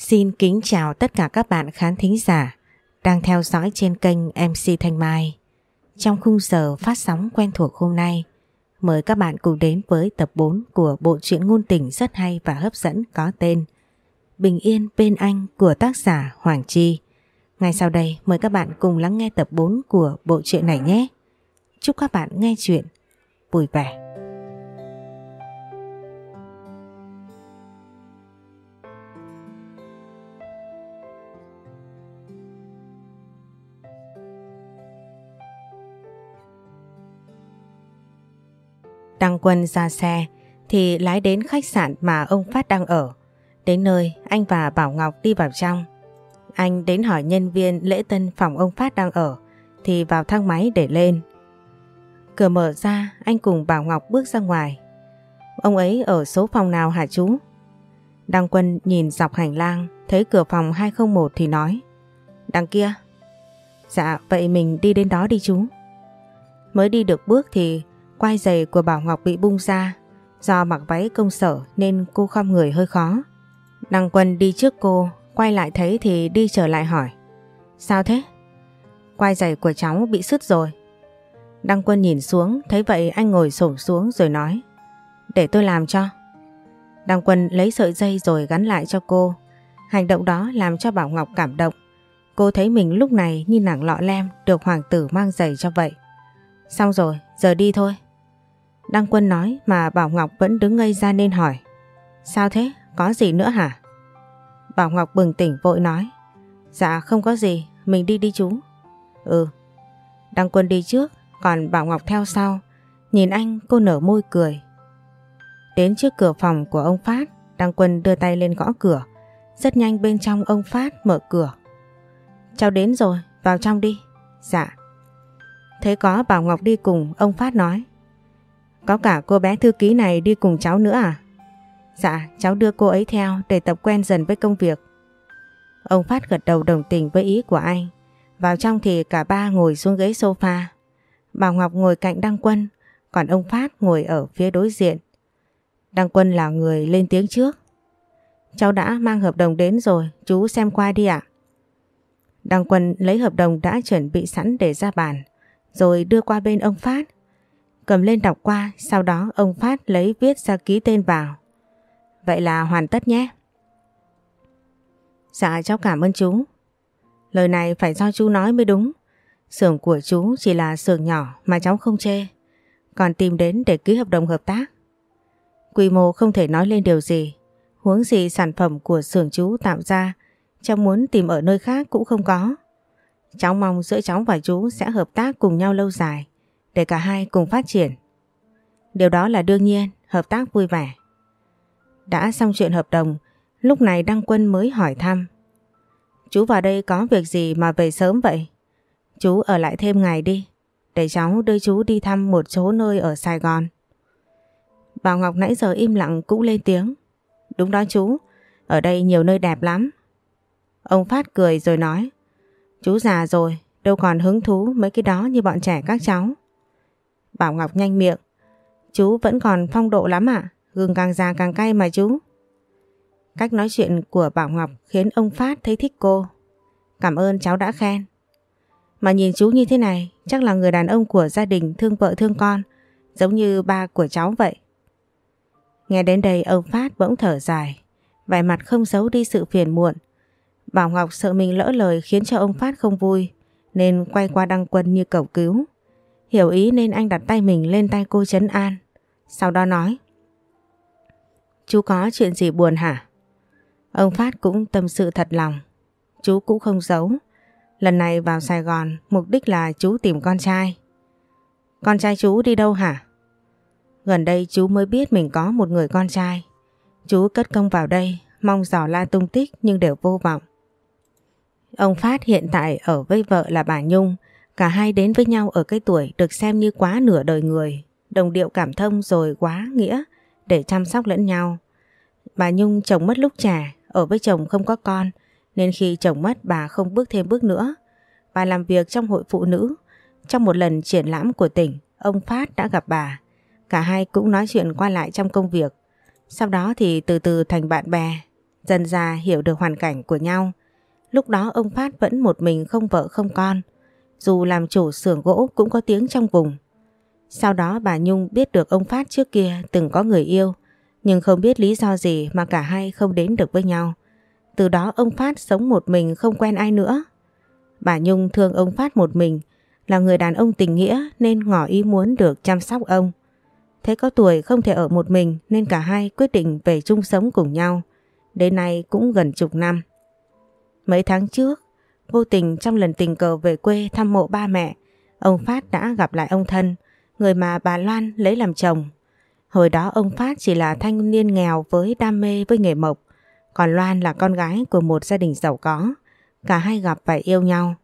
Xin kính chào tất cả các bạn khán thính giả đang theo dõi trên kênh MC Thanh Mai. Trong khung giờ phát sóng quen thuộc hôm nay, mời các bạn cùng đến với tập 4 của bộ truyện ngôn tình rất hay và hấp dẫn có tên Bình Yên bên anh của tác giả Hoàng Chi. Ngay sau đây mời các bạn cùng lắng nghe tập 4 của bộ truyện này nhé. Chúc các bạn nghe chuyện vui vẻ. Đăng Quân ra xe, thì lái đến khách sạn mà ông Phát đang ở. Đến nơi, anh và Bảo Ngọc đi vào trong. Anh đến hỏi nhân viên lễ tân phòng ông Phát đang ở, thì vào thang máy để lên. Cửa mở ra, anh cùng Bảo Ngọc bước ra ngoài. Ông ấy ở số phòng nào hả chú? Đăng Quân nhìn dọc hành lang, thấy cửa phòng 201 thì nói, Đằng kia. Dạ vậy mình đi đến đó đi chú. Mới đi được bước thì Quai giày của Bảo Ngọc bị bung ra, do mặc váy công sở nên cô không người hơi khó. Đăng Quân đi trước cô, quay lại thấy thì đi trở lại hỏi. Sao thế? Quai giày của cháu bị sứt rồi. Đăng Quân nhìn xuống, thấy vậy anh ngồi xổm xuống rồi nói. Để tôi làm cho. Đăng Quân lấy sợi dây rồi gắn lại cho cô. Hành động đó làm cho Bảo Ngọc cảm động. Cô thấy mình lúc này như nàng lọ lem được hoàng tử mang giày cho vậy. Xong rồi, giờ đi thôi. Đăng Quân nói mà Bảo Ngọc vẫn đứng ngây ra nên hỏi. Sao thế? Có gì nữa hả? Bảo Ngọc bừng tỉnh vội nói. Dạ không có gì, mình đi đi chú. Ừ. Đăng Quân đi trước, còn Bảo Ngọc theo sau. Nhìn anh cô nở môi cười. Đến trước cửa phòng của ông Phát, Đăng Quân đưa tay lên gõ cửa. Rất nhanh bên trong ông Phát mở cửa. Cháu đến rồi, vào trong đi. Dạ. Thấy có Bảo Ngọc đi cùng, ông Phát nói. Có cả cô bé thư ký này đi cùng cháu nữa à? Dạ, cháu đưa cô ấy theo để tập quen dần với công việc. Ông Phát gật đầu đồng tình với ý của anh. Vào trong thì cả ba ngồi xuống ghế sofa. Bảo Ngọc ngồi cạnh Đăng Quân, còn ông Phát ngồi ở phía đối diện. Đăng Quân là người lên tiếng trước. Cháu đã mang hợp đồng đến rồi, chú xem qua đi ạ. Đăng Quân lấy hợp đồng đã chuẩn bị sẵn để ra bàn, rồi đưa qua bên ông Phát cầm lên đọc qua, sau đó ông Phát lấy viết ra ký tên vào. Vậy là hoàn tất nhé. Dạ cháu cảm ơn chú. Lời này phải do chú nói mới đúng. Xưởng của chú chỉ là xưởng nhỏ mà cháu không chê. Còn tìm đến để ký hợp đồng hợp tác. Quy mô không thể nói lên điều gì. Huống gì sản phẩm của xưởng chú tạo ra cháu muốn tìm ở nơi khác cũng không có. Cháu mong giữa cháu và chú sẽ hợp tác cùng nhau lâu dài để cả hai cùng phát triển. Điều đó là đương nhiên, hợp tác vui vẻ. Đã xong chuyện hợp đồng, lúc này Đăng Quân mới hỏi thăm. Chú vào đây có việc gì mà về sớm vậy? Chú ở lại thêm ngày đi, để cháu đưa chú đi thăm một số nơi ở Sài Gòn. Bảo Ngọc nãy giờ im lặng cũng lên tiếng. Đúng đó chú, ở đây nhiều nơi đẹp lắm. Ông Phát cười rồi nói, chú già rồi, đâu còn hứng thú mấy cái đó như bọn trẻ các cháu. Bảo Ngọc nhanh miệng. Chú vẫn còn phong độ lắm ạ. À? Gừng càng già càng cay mà chú. Cách nói chuyện của Bảo Ngọc khiến ông Phát thấy thích cô. Cảm ơn cháu đã khen. Mà nhìn chú như thế này, chắc là người đàn ông của gia đình thương vợ thương con, giống như ba của cháu vậy. Nghe đến đây ông Phát bỗng thở dài, vẻ mặt không giấu đi sự phiền muộn. Bảo Ngọc sợ mình lỡ lời khiến cho ông Phát không vui, nên quay qua đăng quân như cầu cứu. Hiểu ý nên anh đặt tay mình lên tay cô Trấn An. Sau đó nói. Chú có chuyện gì buồn hả? Ông Phát cũng tâm sự thật lòng. Chú cũng không giấu. Lần này vào Sài Gòn mục đích là chú tìm con trai. Con trai chú đi đâu hả? Gần đây chú mới biết mình có một người con trai. Chú cất công vào đây, mong dò la tung tích nhưng đều vô vọng. Ông Phát hiện tại ở với vợ là bà Nhung, Cả hai đến với nhau ở cái tuổi được xem như quá nửa đời người, đồng điệu cảm thông rồi quá nghĩa để chăm sóc lẫn nhau. Bà Nhung chồng mất lúc trẻ, ở với chồng không có con, nên khi chồng mất bà không bước thêm bước nữa. Bà làm việc trong hội phụ nữ. Trong một lần triển lãm của tỉnh, ông Phát đã gặp bà. Cả hai cũng nói chuyện qua lại trong công việc. Sau đó thì từ từ thành bạn bè. dần ra hiểu được hoàn cảnh của nhau. Lúc đó ông Phát vẫn một mình không vợ không con, dù làm chủ xưởng gỗ cũng có tiếng trong vùng. Sau đó bà Nhung biết được ông Phát trước kia từng có người yêu, nhưng không biết lý do gì mà cả hai không đến được với nhau. Từ đó ông Phát sống một mình không quen ai nữa. Bà Nhung thương ông Phát một mình, là người đàn ông tình nghĩa nên ngỏ ý muốn được chăm sóc ông. Thế có tuổi không thể ở một mình nên cả hai quyết định về chung sống cùng nhau. Đến nay cũng gần chục năm. Mấy tháng trước, vô tình trong lần tình cờ về quê thăm mộ ba mẹ, ông Phát đã gặp lại ông thân, người mà bà Loan lấy làm chồng. Hồi đó ông Phát chỉ là thanh niên nghèo với đam mê với nghề mộc, còn Loan là con gái của một gia đình giàu có. Cả hai gặp và yêu nhau.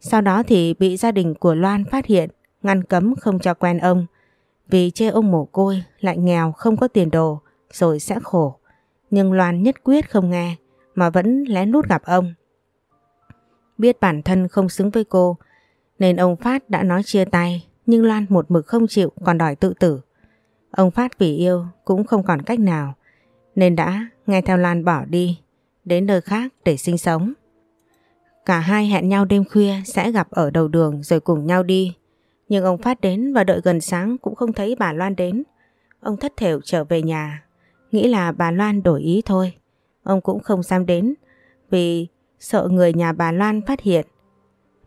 Sau đó thì bị gia đình của Loan phát hiện, ngăn cấm không cho quen ông. Vì chê ông mồ côi, lại nghèo không có tiền đồ, rồi sẽ khổ. Nhưng Loan nhất quyết không nghe, mà vẫn lén lút gặp ông. Biết bản thân không xứng với cô, nên ông Phát đã nói chia tay, nhưng Loan một mực không chịu còn đòi tự tử. Ông Phát vì yêu cũng không còn cách nào, nên đã nghe theo Loan bỏ đi, đến nơi khác để sinh sống. Cả hai hẹn nhau đêm khuya sẽ gặp ở đầu đường rồi cùng nhau đi. Nhưng ông Phát đến và đợi gần sáng cũng không thấy bà Loan đến. Ông thất thểu trở về nhà, nghĩ là bà Loan đổi ý thôi. Ông cũng không dám đến vì sợ người nhà bà Loan phát hiện.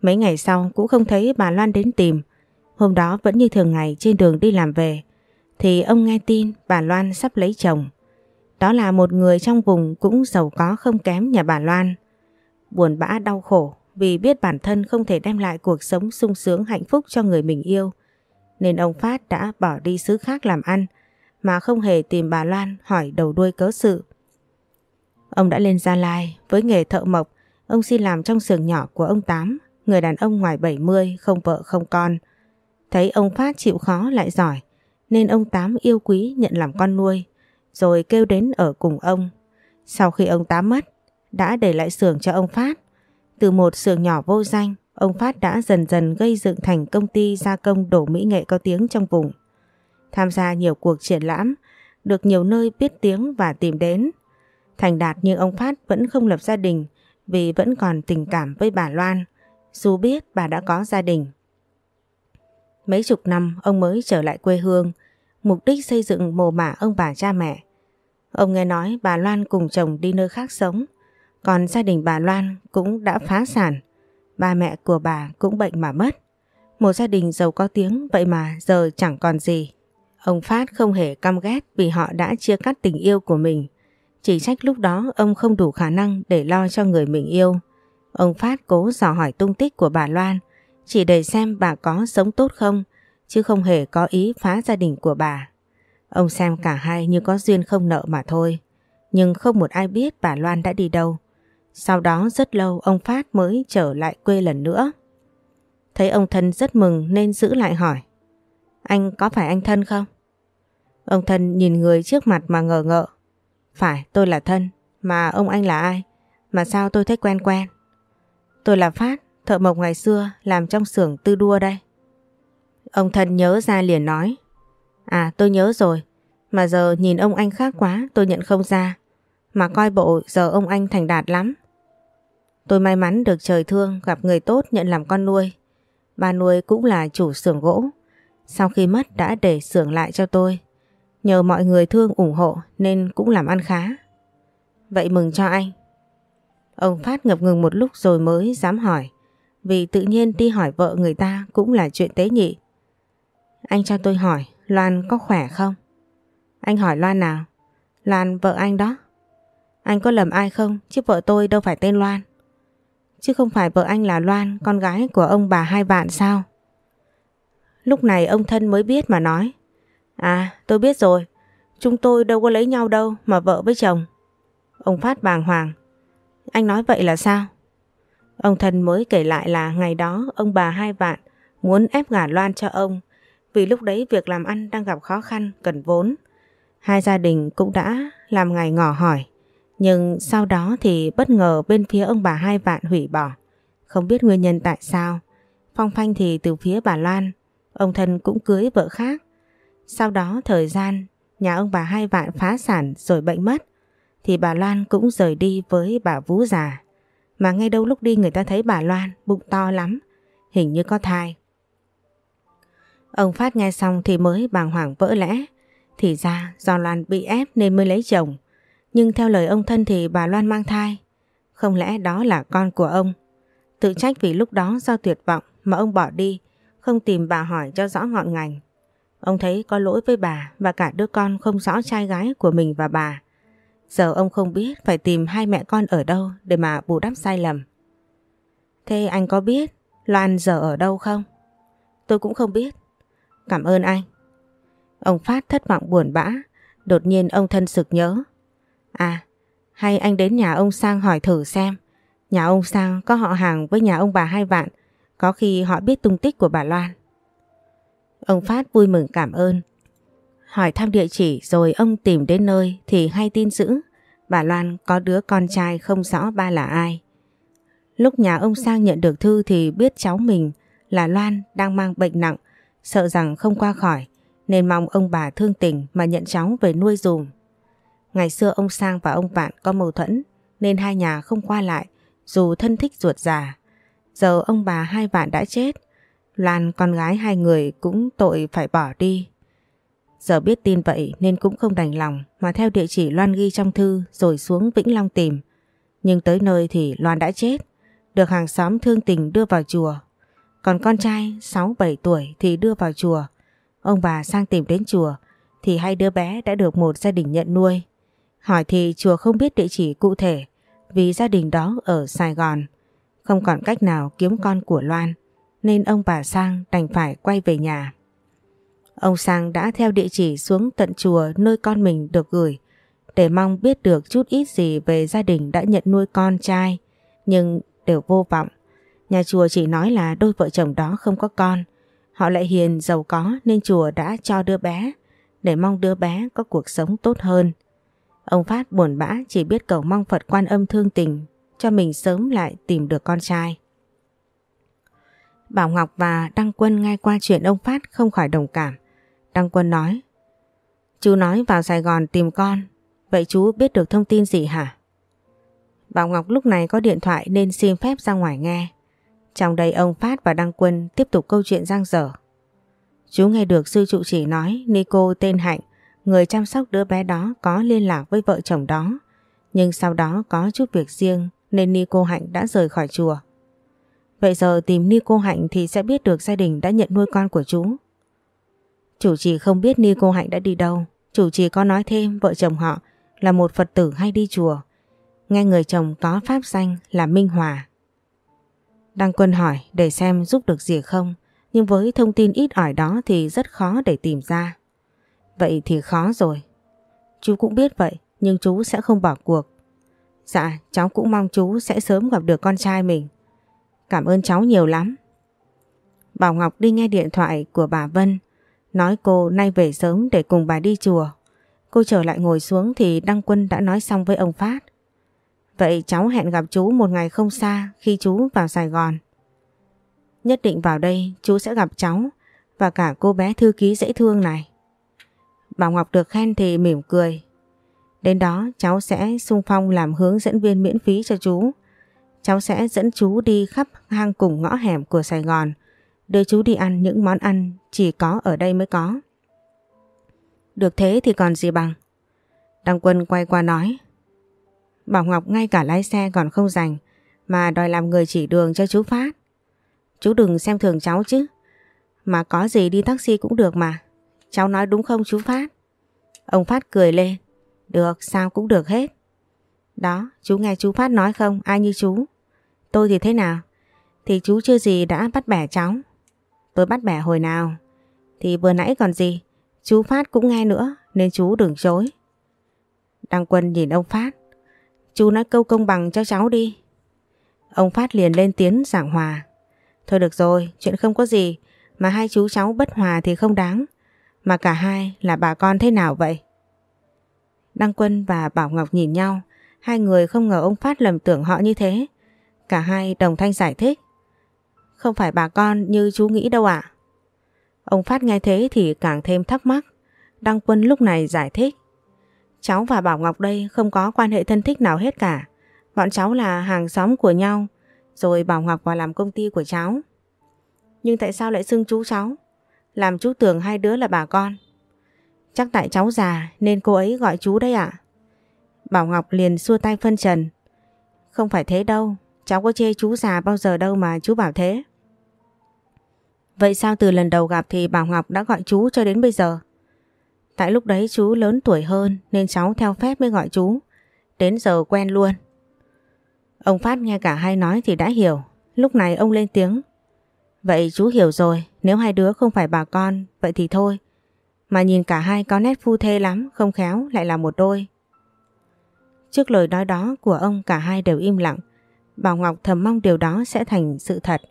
Mấy ngày sau cũng không thấy bà Loan đến tìm. Hôm đó vẫn như thường ngày trên đường đi làm về thì ông nghe tin bà Loan sắp lấy chồng. Đó là một người trong vùng cũng giàu có không kém nhà bà Loan. Buồn bã đau khổ vì biết bản thân không thể đem lại cuộc sống sung sướng hạnh phúc cho người mình yêu. Nên ông Phát đã bỏ đi xứ khác làm ăn mà không hề tìm bà Loan hỏi đầu đuôi cớ sự. Ông đã lên Gia Lai với nghề thợ mộc, ông xin làm trong xưởng nhỏ của ông Tám, người đàn ông ngoài 70, không vợ không con. Thấy ông Phát chịu khó lại giỏi, nên ông Tám yêu quý nhận làm con nuôi, rồi kêu đến ở cùng ông. Sau khi ông Tám mất, đã để lại xưởng cho ông Phát. Từ một xưởng nhỏ vô danh, ông Phát đã dần dần gây dựng thành công ty gia công đổ mỹ nghệ có tiếng trong vùng. Tham gia nhiều cuộc triển lãm, được nhiều nơi biết tiếng và tìm đến. Thành đạt nhưng ông Phát vẫn không lập gia đình vì vẫn còn tình cảm với bà Loan, dù biết bà đã có gia đình. Mấy chục năm ông mới trở lại quê hương, mục đích xây dựng mồ mả ông bà cha mẹ. Ông nghe nói bà Loan cùng chồng đi nơi khác sống, còn gia đình bà Loan cũng đã phá sản. Ba mẹ của bà cũng bệnh mà mất. Một gia đình giàu có tiếng vậy mà giờ chẳng còn gì. Ông Phát không hề căm ghét vì họ đã chia cắt tình yêu của mình. Chỉ trách lúc đó ông không đủ khả năng để lo cho người mình yêu. Ông Phát cố dò hỏi tung tích của bà Loan, chỉ để xem bà có sống tốt không, chứ không hề có ý phá gia đình của bà. Ông xem cả hai như có duyên không nợ mà thôi. Nhưng không một ai biết bà Loan đã đi đâu. Sau đó rất lâu, ông Phát mới trở lại quê lần nữa. Thấy ông thân rất mừng nên giữ lại hỏi. Anh có phải anh thân không? Ông thân nhìn người trước mặt mà ngờ ngợ. Phải tôi là thân, mà ông anh là ai? Mà sao tôi thấy quen quen? Tôi là Phát, thợ mộc ngày xưa làm trong xưởng tư đua đây. Ông thân nhớ ra liền nói. À tôi nhớ rồi, mà giờ nhìn ông anh khác quá tôi nhận không ra. Mà coi bộ giờ ông anh thành đạt lắm. Tôi may mắn được trời thương gặp người tốt nhận làm con nuôi. Ba nuôi cũng là chủ xưởng gỗ. Sau khi mất đã để xưởng lại cho tôi. Nhờ mọi người thương ủng hộ nên cũng làm ăn khá. Vậy mừng cho anh. Ông Phát ngập ngừng một lúc rồi mới dám hỏi. Vì tự nhiên đi hỏi vợ người ta cũng là chuyện tế nhị. Anh cho tôi hỏi Loan có khỏe không? Anh hỏi Loan nào? Loan vợ anh đó. Anh có lầm ai không? Chứ vợ tôi đâu phải tên Loan. Chứ không phải vợ anh là Loan, con gái của ông bà hai bạn sao? Lúc này ông thân mới biết mà nói. À, tôi biết rồi. Chúng tôi đâu có lấy nhau đâu mà vợ với chồng. Ông Phát bàng hoàng. Anh nói vậy là sao? Ông thân mới kể lại là ngày đó ông bà hai vạn muốn ép gả Loan cho ông vì lúc đấy việc làm ăn đang gặp khó khăn, cần vốn. Hai gia đình cũng đã làm ngày ngỏ hỏi nhưng sau đó thì bất ngờ bên phía ông bà hai vạn hủy bỏ. Không biết nguyên nhân tại sao. Phong phanh thì từ phía bà Loan, ông thân cũng cưới vợ khác. Sau đó thời gian, nhà ông bà hai vạn phá sản rồi bệnh mất. thì bà Loan cũng rời đi với bà Vũ già. Mà ngay đâu lúc đi người ta thấy bà Loan bụng to lắm, hình như có thai. Ông Phát nghe xong thì mới bàng hoàng vỡ lẽ. Thì ra do Loan bị ép nên mới lấy chồng. Nhưng theo lời ông thân thì bà Loan mang thai. Không lẽ đó là con của ông? Tự trách vì lúc đó do tuyệt vọng mà ông bỏ đi, không tìm bà hỏi cho rõ ngọn ngành. Ông thấy có lỗi với bà và cả đứa con không rõ trai gái của mình và bà. Giờ ông không biết phải tìm hai mẹ con ở đâu để mà bù đắp sai lầm. Thế anh có biết Loan giờ ở đâu không? Tôi cũng không biết. Cảm ơn anh. Ông Phát thất vọng buồn bã, đột nhiên ông thân sực nhớ. À, hay anh đến nhà ông Sang hỏi thử xem. Nhà ông Sang có họ hàng với nhà ông bà hai vạn, có khi họ biết tung tích của bà Loan. Ông Phát vui mừng cảm ơn. Hỏi thăm địa chỉ rồi ông tìm đến nơi thì hay tin dữ. Bà Loan có đứa con trai không rõ ba là ai. Lúc nhà ông Sang nhận được thư thì biết cháu mình là Loan đang mang bệnh nặng, sợ rằng không qua khỏi nên mong ông bà thương tình mà nhận cháu về nuôi dùm. Ngày xưa ông Sang và ông Vạn có mâu thuẫn nên hai nhà không qua lại dù thân thích ruột già. Giờ ông bà hai Vạn đã chết, Loan con gái hai người cũng tội phải bỏ đi. Giờ biết tin vậy nên cũng không đành lòng mà theo địa chỉ Loan ghi trong thư rồi xuống Vĩnh Long tìm. Nhưng tới nơi thì Loan đã chết, được hàng xóm thương tình đưa vào chùa. Còn con trai 6-7 tuổi thì đưa vào chùa. Ông bà sang tìm đến chùa thì hai đứa bé đã được một gia đình nhận nuôi. Hỏi thì chùa không biết địa chỉ cụ thể vì gia đình đó ở Sài Gòn. Không còn cách nào kiếm con của Loan nên ông bà Sang đành phải quay về nhà. Ông Sang đã theo địa chỉ xuống tận chùa nơi con mình được gửi, để mong biết được chút ít gì về gia đình đã nhận nuôi con trai, nhưng đều vô vọng. Nhà chùa chỉ nói là đôi vợ chồng đó không có con. Họ lại hiền giàu có nên chùa đã cho đứa bé, để mong đứa bé có cuộc sống tốt hơn. Ông Phát buồn bã chỉ biết cầu mong Phật quan âm thương tình, cho mình sớm lại tìm được con trai. Bảo Ngọc và Đăng Quân nghe qua chuyện ông Phát không khỏi đồng cảm. Đăng Quân nói Chú nói vào Sài Gòn tìm con Vậy chú biết được thông tin gì hả? Bảo Ngọc lúc này có điện thoại nên xin phép ra ngoài nghe. Trong đây ông Phát và Đăng Quân tiếp tục câu chuyện giang dở. Chú nghe được sư trụ chỉ nói Nico tên Hạnh, người chăm sóc đứa bé đó có liên lạc với vợ chồng đó. Nhưng sau đó có chút việc riêng nên Nico Hạnh đã rời khỏi chùa. Vậy giờ tìm ni cô Hạnh thì sẽ biết được gia đình đã nhận nuôi con của chú. Chủ trì không biết ni cô Hạnh đã đi đâu. Chủ trì có nói thêm, vợ chồng họ là một Phật tử hay đi chùa. Nghe người chồng có pháp danh là Minh Hòa. Đăng Quân hỏi để xem giúp được gì không. Nhưng với thông tin ít ỏi đó thì rất khó để tìm ra. Vậy thì khó rồi. Chú cũng biết vậy, nhưng chú sẽ không bỏ cuộc. Dạ cháu cũng mong chú sẽ sớm gặp được con trai mình. Cảm ơn cháu nhiều lắm. Bảo Ngọc đi nghe điện thoại của bà Vân, nói cô nay về sớm để cùng bà đi chùa. Cô trở lại ngồi xuống thì Đăng Quân đã nói xong với ông Phát. Vậy cháu hẹn gặp chú một ngày không xa khi chú vào Sài Gòn. Nhất định vào đây chú sẽ gặp cháu và cả cô bé thư ký dễ thương này. Bảo Ngọc được khen thì mỉm cười. Đến đó cháu sẽ sung phong làm hướng dẫn viên miễn phí cho chú. Cháu sẽ dẫn chú đi khắp hang cùng ngõ hẻm của Sài Gòn, đưa chú đi ăn những món ăn chỉ có ở đây mới có. Được thế thì còn gì bằng. Đăng Quân quay qua nói. Bảo Ngọc ngay cả lái xe còn không dành, mà đòi làm người chỉ đường cho chú Phát. Chú đừng xem thường cháu chứ. Mà có gì đi taxi cũng được mà. Cháu nói đúng không chú Phát? Ông Phát cười lên. Được, sao cũng được hết. Đó, chú nghe chú Phát nói không? Ai như chú? Tôi thì thế nào? Thì chú chưa gì đã bắt bẻ cháu. Tôi bắt bẻ hồi nào? Thì vừa nãy còn gì? Chú Phát cũng nghe nữa nên chú đừng chối. Đăng Quân nhìn ông Phát. Chú nói câu công bằng cho cháu đi. Ông Phát liền lên tiếng giảng hòa. Thôi được rồi, chuyện không có gì. Mà hai chú cháu bất hòa thì không đáng. Mà cả hai là bà con thế nào vậy? Đăng Quân và Bảo Ngọc nhìn nhau. Hai người không ngờ ông Phát lầm tưởng họ như thế. Cả hai đồng thanh giải thích. Không phải bà con như chú nghĩ đâu ạ. Ông Phát nghe thế thì càng thêm thắc mắc. Đăng Quân lúc này giải thích. Cháu và Bảo Ngọc đây không có quan hệ thân thích nào hết cả. Bọn cháu là hàng xóm của nhau, rồi Bảo Ngọc vào làm công ty của cháu. Nhưng tại sao lại xưng chú cháu? Làm chú tưởng hai đứa là bà con. Chắc tại cháu già nên cô ấy gọi chú đấy ạ. Bảo Ngọc liền xua tay phân trần. Không phải thế đâu, cháu có chê chú già bao giờ đâu mà chú bảo thế. Vậy sao từ lần đầu gặp thì Bảo Ngọc đã gọi chú cho đến bây giờ? Tại lúc đấy chú lớn tuổi hơn nên cháu theo phép mới gọi chú. Đến giờ quen luôn. Ông Phát nghe cả hai nói thì đã hiểu. Lúc này ông lên tiếng. Vậy chú hiểu rồi, nếu hai đứa không phải bà con, vậy thì thôi. Mà nhìn cả hai có nét phu thê lắm, không khéo lại là một đôi. Trước lời nói đó của ông cả hai đều im lặng. Bảo Ngọc thầm mong điều đó sẽ thành sự thật.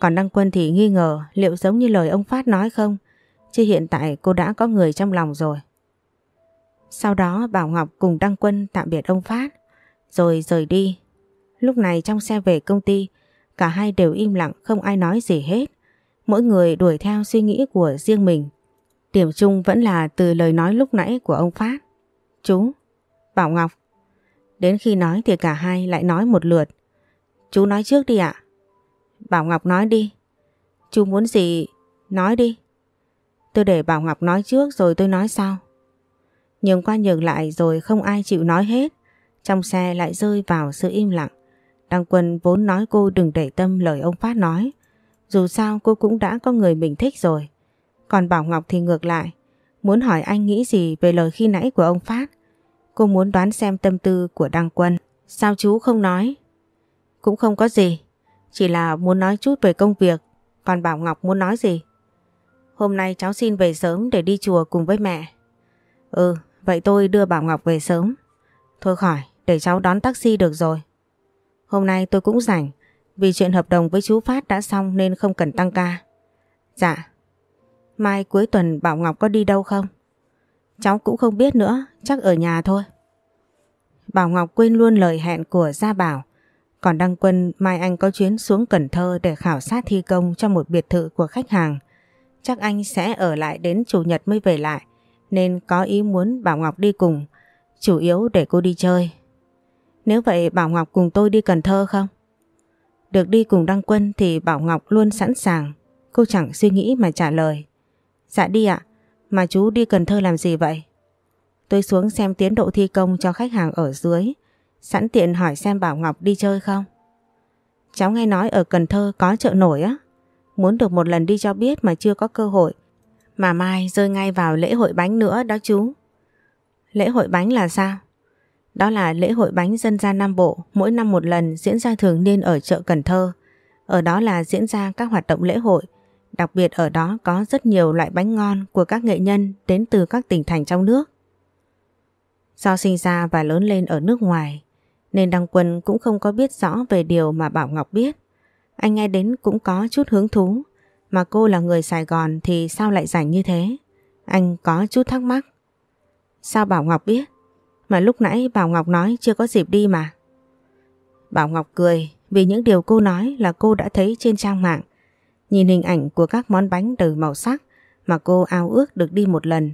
Còn Đăng Quân thì nghi ngờ liệu giống như lời ông Phát nói không? Chứ hiện tại cô đã có người trong lòng rồi. Sau đó Bảo Ngọc cùng Đăng Quân tạm biệt ông Phát, rồi rời đi. Lúc này trong xe về công ty, cả hai đều im lặng không ai nói gì hết. Mỗi người đuổi theo suy nghĩ của riêng mình. Điểm chung vẫn là từ lời nói lúc nãy của ông Phát. Chú, Bảo Ngọc. Đến khi nói thì cả hai lại nói một lượt. Chú nói trước đi ạ. Bảo Ngọc nói đi. Chú muốn gì? Nói đi. Tôi để Bảo Ngọc nói trước rồi tôi nói sau. nhường qua nhường lại rồi không ai chịu nói hết. Trong xe lại rơi vào sự im lặng. Đăng Quân vốn nói cô đừng để tâm lời ông Phát nói. Dù sao cô cũng đã có người mình thích rồi. Còn Bảo Ngọc thì ngược lại. Muốn hỏi anh nghĩ gì về lời khi nãy của ông Phát. Cô muốn đoán xem tâm tư của Đăng Quân. Sao chú không nói? Cũng không có gì. Chỉ là muốn nói chút về công việc. Còn Bảo Ngọc muốn nói gì? Hôm nay cháu xin về sớm để đi chùa cùng với mẹ. Ừ, vậy tôi đưa Bảo Ngọc về sớm. Thôi khỏi, để cháu đón taxi được rồi. Hôm nay tôi cũng rảnh, vì chuyện hợp đồng với chú Phát đã xong nên không cần tăng ca. Dạ. Mai cuối tuần Bảo Ngọc có đi đâu không? Cháu cũng không biết nữa, chắc ở nhà thôi. Bảo Ngọc quên luôn lời hẹn của Gia Bảo. Còn Đăng Quân mai anh có chuyến xuống Cần Thơ để khảo sát thi công cho một biệt thự của khách hàng. Chắc anh sẽ ở lại đến Chủ nhật mới về lại nên có ý muốn Bảo Ngọc đi cùng, chủ yếu để cô đi chơi. Nếu vậy Bảo Ngọc cùng tôi đi Cần Thơ không? Được đi cùng Đăng Quân thì Bảo Ngọc luôn sẵn sàng, cô chẳng suy nghĩ mà trả lời. Dạ đi ạ, mà chú đi Cần Thơ làm gì vậy? Tôi xuống xem tiến độ thi công cho khách hàng ở dưới, sẵn tiện hỏi xem Bảo Ngọc đi chơi không? Cháu nghe nói ở Cần Thơ có chợ nổi á, muốn được một lần đi cho biết mà chưa có cơ hội. Mà mai rơi ngay vào lễ hội bánh nữa đó chú. Lễ hội bánh là sao? Đó là lễ hội bánh dân gian Nam Bộ mỗi năm một lần diễn ra thường niên ở chợ Cần Thơ. Ở đó là diễn ra các hoạt động lễ hội. Đặc biệt ở đó có rất nhiều loại bánh ngon của các nghệ nhân đến từ các tỉnh thành trong nước. Do sinh ra và lớn lên ở nước ngoài nên Đăng Quân cũng không có biết rõ về điều mà Bảo Ngọc biết. Anh nghe đến cũng có chút hứng thú mà cô là người Sài Gòn thì sao lại rảnh như thế? Anh có chút thắc mắc. Sao Bảo Ngọc biết? Mà lúc nãy Bảo Ngọc nói chưa có dịp đi mà. Bảo Ngọc cười vì những điều cô nói là cô đã thấy trên trang mạng. Nhìn hình ảnh của các món bánh đầy màu sắc mà cô ao ước được đi một lần.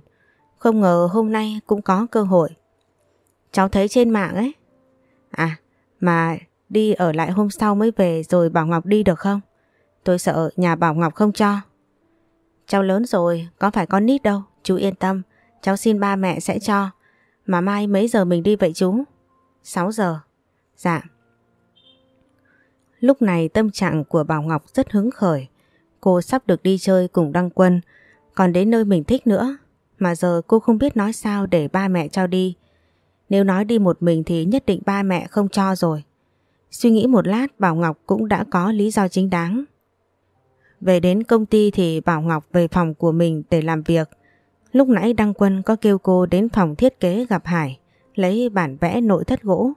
Không ngờ hôm nay cũng có cơ hội. Cháu thấy trên mạng ấy. À, mà đi ở lại hôm sau mới về rồi Bảo Ngọc đi được không? Tôi sợ nhà Bảo Ngọc không cho. Cháu lớn rồi, có phải con nít đâu, chú yên tâm, cháu xin ba mẹ sẽ cho. Mà mai mấy giờ mình đi vậy chú? 6 giờ. Dạ. Lúc này tâm trạng của Bảo Ngọc rất hứng khởi. Cô sắp được đi chơi cùng Đăng Quân, còn đến nơi mình thích nữa. Mà giờ cô không biết nói sao để ba mẹ cho đi. Nếu nói đi một mình thì nhất định ba mẹ không cho rồi. Suy nghĩ một lát Bảo Ngọc cũng đã có lý do chính đáng. Về đến công ty thì Bảo Ngọc về phòng của mình để làm việc. Lúc nãy Đăng Quân có kêu cô đến phòng thiết kế gặp Hải, lấy bản vẽ nội thất gỗ,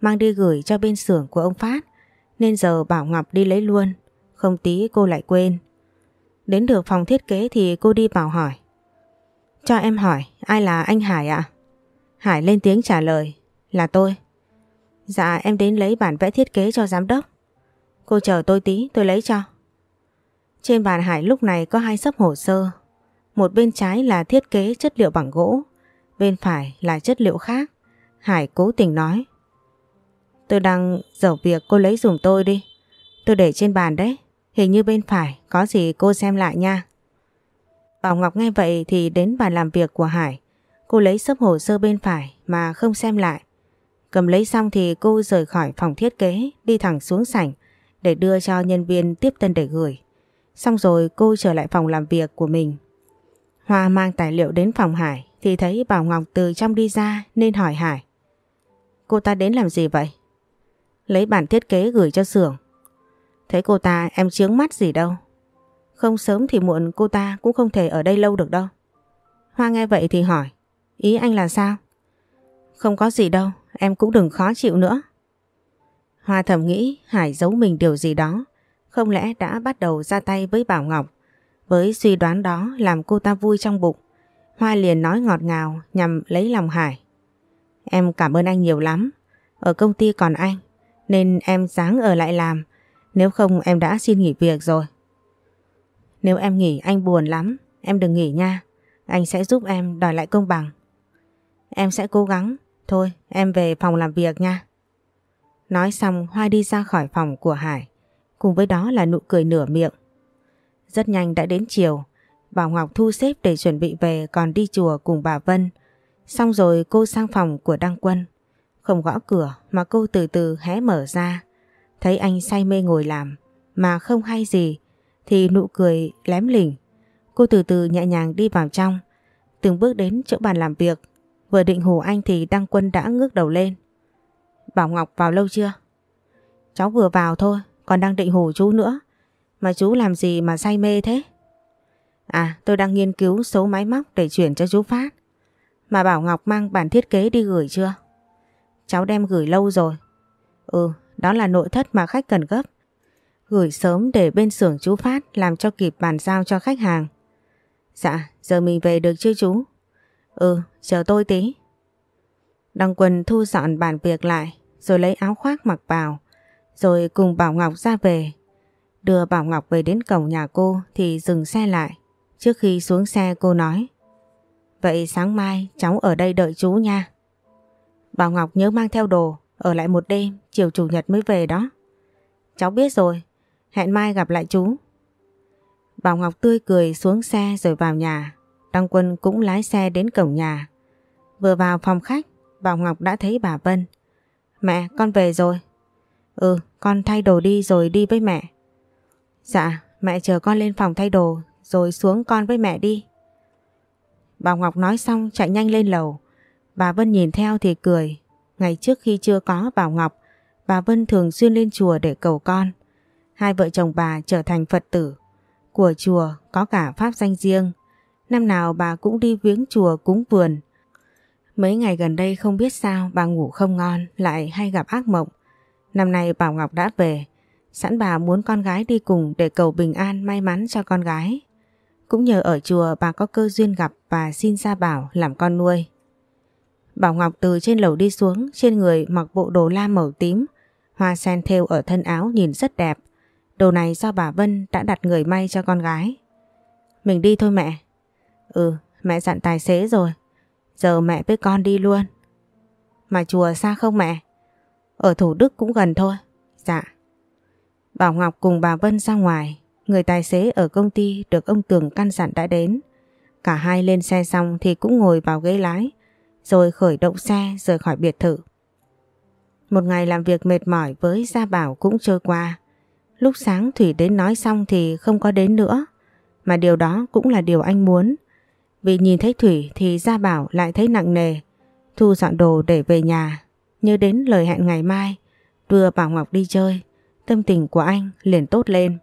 mang đi gửi cho bên xưởng của ông Phát, nên giờ Bảo Ngọc đi lấy luôn, không tí cô lại quên. Đến được phòng thiết kế thì cô đi vào hỏi. Cho em hỏi, ai là anh Hải ạ? Hải lên tiếng trả lời, là tôi. Dạ em đến lấy bản vẽ thiết kế cho giám đốc. Cô chờ tôi tí tôi lấy cho. Trên bàn Hải lúc này có hai sấp hồ sơ. Một bên trái là thiết kế chất liệu bằng gỗ. Bên phải là chất liệu khác. Hải cố tình nói. Tôi đang dở việc cô lấy dùm tôi đi. Tôi để trên bàn đấy. Hình như bên phải có gì cô xem lại nha. Bảo Ngọc nghe vậy thì đến bàn làm việc của Hải. Cô lấy sấp hồ sơ bên phải mà không xem lại. Cầm lấy xong thì cô rời khỏi phòng thiết kế, đi thẳng xuống sảnh để đưa cho nhân viên tiếp tân để gửi. Xong rồi cô trở lại phòng làm việc của mình. Hoa mang tài liệu đến phòng Hải thì thấy Bảo Ngọc từ trong đi ra nên hỏi Hải. Cô ta đến làm gì vậy? Lấy bản thiết kế gửi cho xưởng. Thấy cô ta, em chướng mắt gì đâu. Không sớm thì muộn cô ta cũng không thể ở đây lâu được đâu. Hoa nghe vậy thì hỏi. Ý anh là sao? Không có gì đâu, em cũng đừng khó chịu nữa. Hoa thầm nghĩ Hải giấu mình điều gì đó. Không lẽ đã bắt đầu ra tay với Bảo Ngọc. Với suy đoán đó làm cô ta vui trong bụng. Hoa liền nói ngọt ngào nhằm lấy lòng Hải. Em cảm ơn anh nhiều lắm. Ở công ty còn anh. Nên em dáng ở lại làm. Nếu không em đã xin nghỉ việc rồi. Nếu em nghỉ anh buồn lắm. Em đừng nghỉ nha. Anh sẽ giúp em đòi lại công bằng. Em sẽ cố gắng. Thôi, em về phòng làm việc nha. Nói xong, Hoa đi ra khỏi phòng của Hải. Cùng với đó là nụ cười nửa miệng. Rất nhanh đã đến chiều. Bảo Ngọc thu xếp để chuẩn bị về, còn đi chùa cùng bà Vân. Xong rồi cô sang phòng của Đăng Quân. Không gõ cửa, mà cô từ từ hé mở ra. Thấy anh say mê ngồi làm, mà không hay gì, thì nụ cười lém lỉnh. Cô từ từ nhẹ nhàng đi vào trong. Từng bước đến chỗ bàn làm việc. Vừa định hù anh thì Đăng Quân đã ngước đầu lên. Bảo Ngọc vào lâu chưa? Cháu vừa vào thôi, còn đang định hù chú nữa. Mà chú làm gì mà say mê thế? À, tôi đang nghiên cứu số máy móc để chuyển cho chú Phát. Mà Bảo Ngọc mang bản thiết kế đi gửi chưa? Cháu đem gửi lâu rồi. Ừ, đó là nội thất mà khách cần gấp. Gửi sớm để bên xưởng chú Phát làm cho kịp bàn giao cho khách hàng. Dạ, giờ mình về được chưa chú? Ừ, chờ tôi tí. Đăng Quân thu dọn bàn việc lại, rồi lấy áo khoác mặc vào, rồi cùng Bảo Ngọc ra về. Đưa Bảo Ngọc về đến cổng nhà cô thì dừng xe lại. Trước khi xuống xe cô nói Vậy sáng mai cháu ở đây đợi chú nha. Bảo Ngọc nhớ mang theo đồ, ở lại một đêm, chiều chủ nhật mới về đó. Cháu biết rồi, hẹn mai gặp lại chú. Bảo Ngọc tươi cười xuống xe rồi vào nhà. Đăng Quân cũng lái xe đến cổng nhà. Vừa vào phòng khách, Bảo Ngọc đã thấy bà Vân. Mẹ, con về rồi. Ừ, con thay đồ đi rồi đi với mẹ. Dạ, mẹ chờ con lên phòng thay đồ rồi xuống con với mẹ đi. Bảo Ngọc nói xong chạy nhanh lên lầu. Bà Vân nhìn theo thì cười. Ngày trước khi chưa có Bảo Ngọc, bà Vân thường xuyên lên chùa để cầu con. Hai vợ chồng bà trở thành Phật tử. Của chùa có cả pháp danh riêng. Năm nào bà cũng đi viếng chùa cúng vườn. Mấy ngày gần đây không biết sao bà ngủ không ngon lại hay gặp ác mộng. Năm nay Bảo Ngọc đã về. Sẵn bà muốn con gái đi cùng để cầu bình an may mắn cho con gái. Cũng nhờ ở chùa bà có cơ duyên gặp và xin ra Bảo làm con nuôi. Bảo Ngọc từ trên lầu đi xuống, trên người mặc bộ đồ lam màu tím, hoa sen thêu ở thân áo nhìn rất đẹp. Đồ này do bà Vân đã đặt người may cho con gái. Mình đi thôi mẹ. Ừ, mẹ dặn tài xế rồi. Giờ mẹ với con đi luôn. Mà chùa xa không mẹ? Ở Thủ Đức cũng gần thôi. Dạ. Bảo Ngọc cùng bà Vân ra ngoài. Người tài xế ở công ty được ông Tường căn dặn đã đến. Cả hai lên xe xong thì cũng ngồi vào ghế lái. Rồi khởi động xe rời khỏi biệt thự. Một ngày làm việc mệt mỏi với Gia Bảo cũng trôi qua. Lúc sáng Thủy đến nói xong thì không có đến nữa. Mà điều đó cũng là điều anh muốn. Vì nhìn thấy Thủy thì Gia Bảo lại thấy nặng nề. Thu dọn đồ để về nhà. Nhớ đến lời hẹn ngày mai. Đưa Bảo Ngọc đi chơi. Tâm tình của anh liền tốt lên.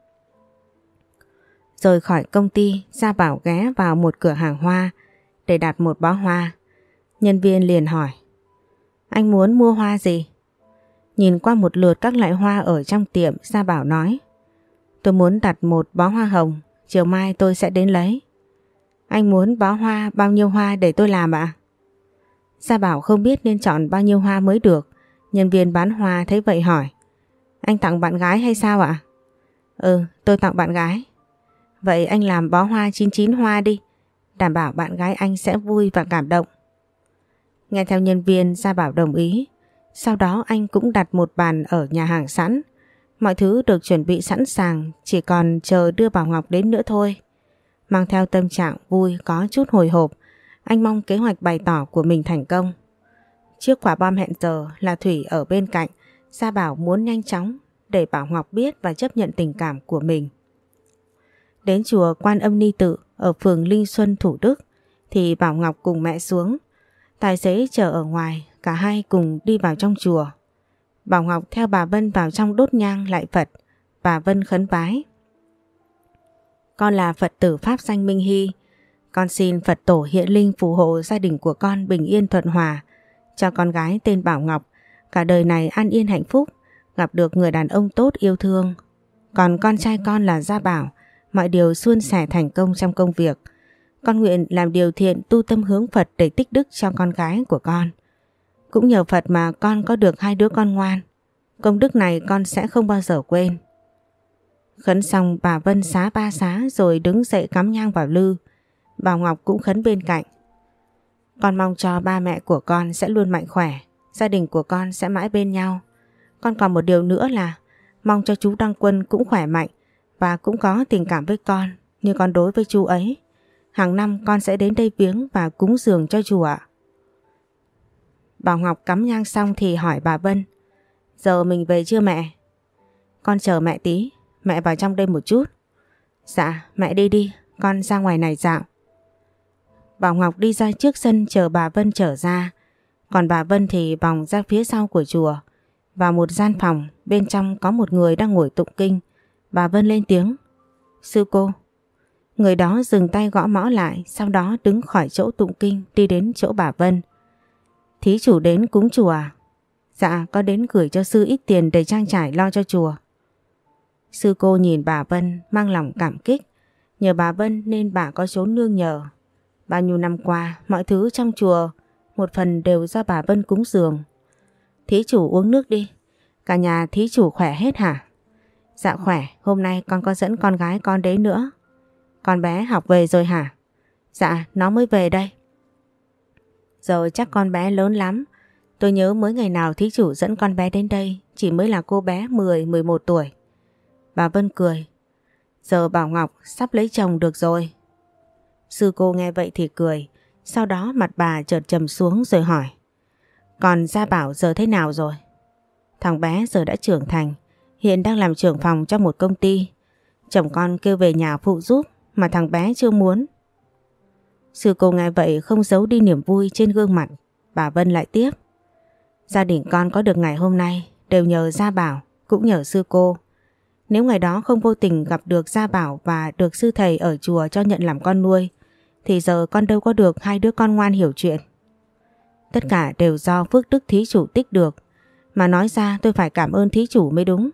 Rời khỏi công ty, Gia Bảo ghé vào một cửa hàng hoa để đặt một bó hoa. Nhân viên liền hỏi. Anh muốn mua hoa gì? Nhìn qua một lượt các loại hoa ở trong tiệm, Gia Bảo nói. Tôi muốn đặt một bó hoa hồng, chiều mai tôi sẽ đến lấy. Anh muốn bó hoa bao nhiêu hoa để tôi làm ạ? Gia Bảo không biết nên chọn bao nhiêu hoa mới được. Nhân viên bán hoa thấy vậy hỏi. Anh tặng bạn gái hay sao ạ? Ừ, tôi tặng bạn gái. Vậy anh làm bó hoa 99 hoa đi. Đảm bảo bạn gái anh sẽ vui và cảm động. Nghe theo nhân viên Gia Bảo đồng ý. Sau đó anh cũng đặt một bàn ở nhà hàng sẵn. Mọi thứ được chuẩn bị sẵn sàng, chỉ còn chờ đưa Bảo Ngọc đến nữa thôi. Mang theo tâm trạng vui có chút hồi hộp, anh mong kế hoạch bày tỏ của mình thành công. Chiếc quả bom hẹn giờ là Thủy ở bên cạnh, Gia Bảo muốn nhanh chóng để Bảo Ngọc biết và chấp nhận tình cảm của mình. Đến chùa Quan Âm Ni Tự ở phường Linh Xuân Thủ Đức thì Bảo Ngọc cùng mẹ xuống. Tài xế chờ ở ngoài, cả hai cùng đi vào trong chùa. Bảo Ngọc theo bà Vân vào trong đốt nhang lại Phật. Bà Vân khấn vái. Con là Phật tử Pháp danh Minh Hy. Con xin Phật tổ hiện linh phù hộ gia đình của con bình yên thuận hòa. Cho con gái tên Bảo Ngọc cả đời này an yên hạnh phúc, gặp được người đàn ông tốt yêu thương. Còn con trai con là Gia Bảo, mọi điều suôn sẻ thành công trong công việc. Con nguyện làm điều thiện tu tâm hướng Phật để tích đức cho con gái của con. Cũng nhờ Phật mà con có được hai đứa con ngoan. Công đức này con sẽ không bao giờ quên. Khấn xong bà Vân xá ba xá rồi đứng dậy cắm nhang vào lư. Bảo Ngọc cũng khấn bên cạnh. Con mong cho ba mẹ của con sẽ luôn mạnh khỏe, gia đình của con sẽ mãi bên nhau. Con còn một điều nữa là mong cho chú Đăng Quân cũng khỏe mạnh và cũng có tình cảm với con như con đối với chú ấy. Hàng năm con sẽ đến đây viếng và cúng dường cho chú ạ. Bảo Ngọc cắm nhang xong thì hỏi bà Vân. Giờ mình về chưa mẹ? Con chờ mẹ tí, mẹ vào trong đây một chút. Dạ, mẹ đi đi, con ra ngoài này dạo. Bảo Ngọc đi ra trước sân chờ bà Vân trở ra. Còn bà Vân thì vòng ra phía sau của chùa. Vào một gian phòng, bên trong có một người đang ngồi tụng kinh. Bà Vân lên tiếng. Sư cô. Người đó dừng tay gõ mõ lại, sau đó đứng khỏi chỗ tụng kinh đi đến chỗ bà Vân. Thí chủ đến cúng chùa à? Dạ, có đến gửi cho sư ít tiền để trang trải lo cho chùa. Sư cô nhìn bà Vân mang lòng cảm kích. Nhờ bà Vân nên bà có chốn nương nhờ. Bao nhiêu năm qua, mọi thứ trong chùa một phần đều do bà Vân cúng dường. Thí chủ uống nước đi. Cả nhà thí chủ khỏe hết hả? Dạ khỏe, hôm nay con có dẫn con gái con đấy nữa. Con bé học về rồi hả? Dạ, nó mới về đây. Giờ chắc con bé lớn lắm. Tôi nhớ mới ngày nào thí chủ dẫn con bé đến đây chỉ mới là cô bé 10-11 tuổi. Bà Vân cười. Giờ Bảo Ngọc sắp lấy chồng được rồi. Sư cô nghe vậy thì cười. Sau đó mặt bà chợt trầm xuống rồi hỏi. Còn Gia Bảo giờ thế nào rồi? Thằng bé giờ đã trưởng thành. Hiện đang làm trưởng phòng trong một công ty. Chồng con kêu về nhà phụ giúp mà thằng bé chưa muốn. Sư cô nghe vậy không giấu đi niềm vui trên gương mặt. Bà Vân lại tiếp. Gia đình con có được ngày hôm nay đều nhờ Gia Bảo, cũng nhờ sư cô. Nếu ngày đó không vô tình gặp được Gia Bảo và được sư thầy ở chùa cho nhận làm con nuôi, thì giờ con đâu có được hai đứa con ngoan hiểu chuyện. Tất cả đều do phước đức thí chủ tích được, mà nói ra tôi phải cảm ơn thí chủ mới đúng.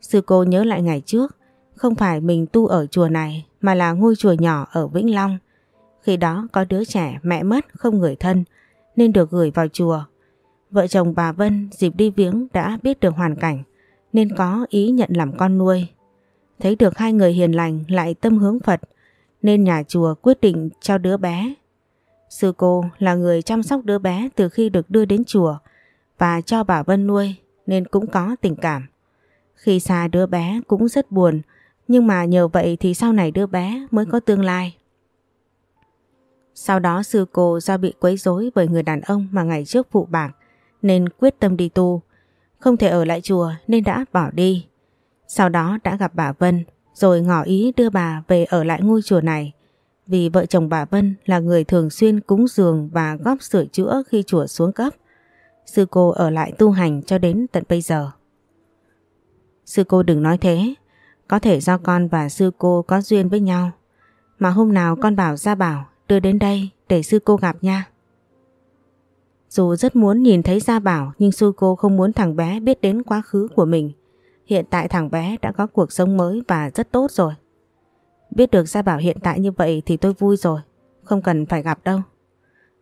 Sư cô nhớ lại ngày trước, không phải mình tu ở chùa này mà là ngôi chùa nhỏ ở Vĩnh Long. Khi đó có đứa trẻ mẹ mất không người thân nên được gửi vào chùa. Vợ chồng bà Vân dịp đi viếng đã biết được hoàn cảnh nên có ý nhận làm con nuôi. Thấy được hai người hiền lành lại tâm hướng Phật, nên nhà chùa quyết định cho đứa bé. Sư cô là người chăm sóc đứa bé từ khi được đưa đến chùa và cho bà Vân nuôi nên cũng có tình cảm. Khi xa đứa bé cũng rất buồn, nhưng mà nhờ vậy thì sau này đứa bé mới có tương lai. Sau đó sư cô do bị quấy rối bởi người đàn ông mà ngày trước phụ bạc nên quyết tâm đi tu. Không thể ở lại chùa nên đã bỏ đi. Sau đó đã gặp bà Vân rồi ngỏ ý đưa bà về ở lại ngôi chùa này vì vợ chồng bà Vân là người thường xuyên cúng dường và góp sửa chữa khi chùa xuống cấp. Sư cô ở lại tu hành cho đến tận bây giờ. Sư cô đừng nói thế, có thể do con và sư cô có duyên với nhau. Mà hôm nào con bảo ra bảo đưa đến đây để sư cô gặp nha. Dù rất muốn nhìn thấy Gia Bảo nhưng suko không muốn thằng bé biết đến quá khứ của mình. Hiện tại thằng bé đã có cuộc sống mới và rất tốt rồi. Biết được Gia Bảo hiện tại như vậy thì tôi vui rồi. Không cần phải gặp đâu.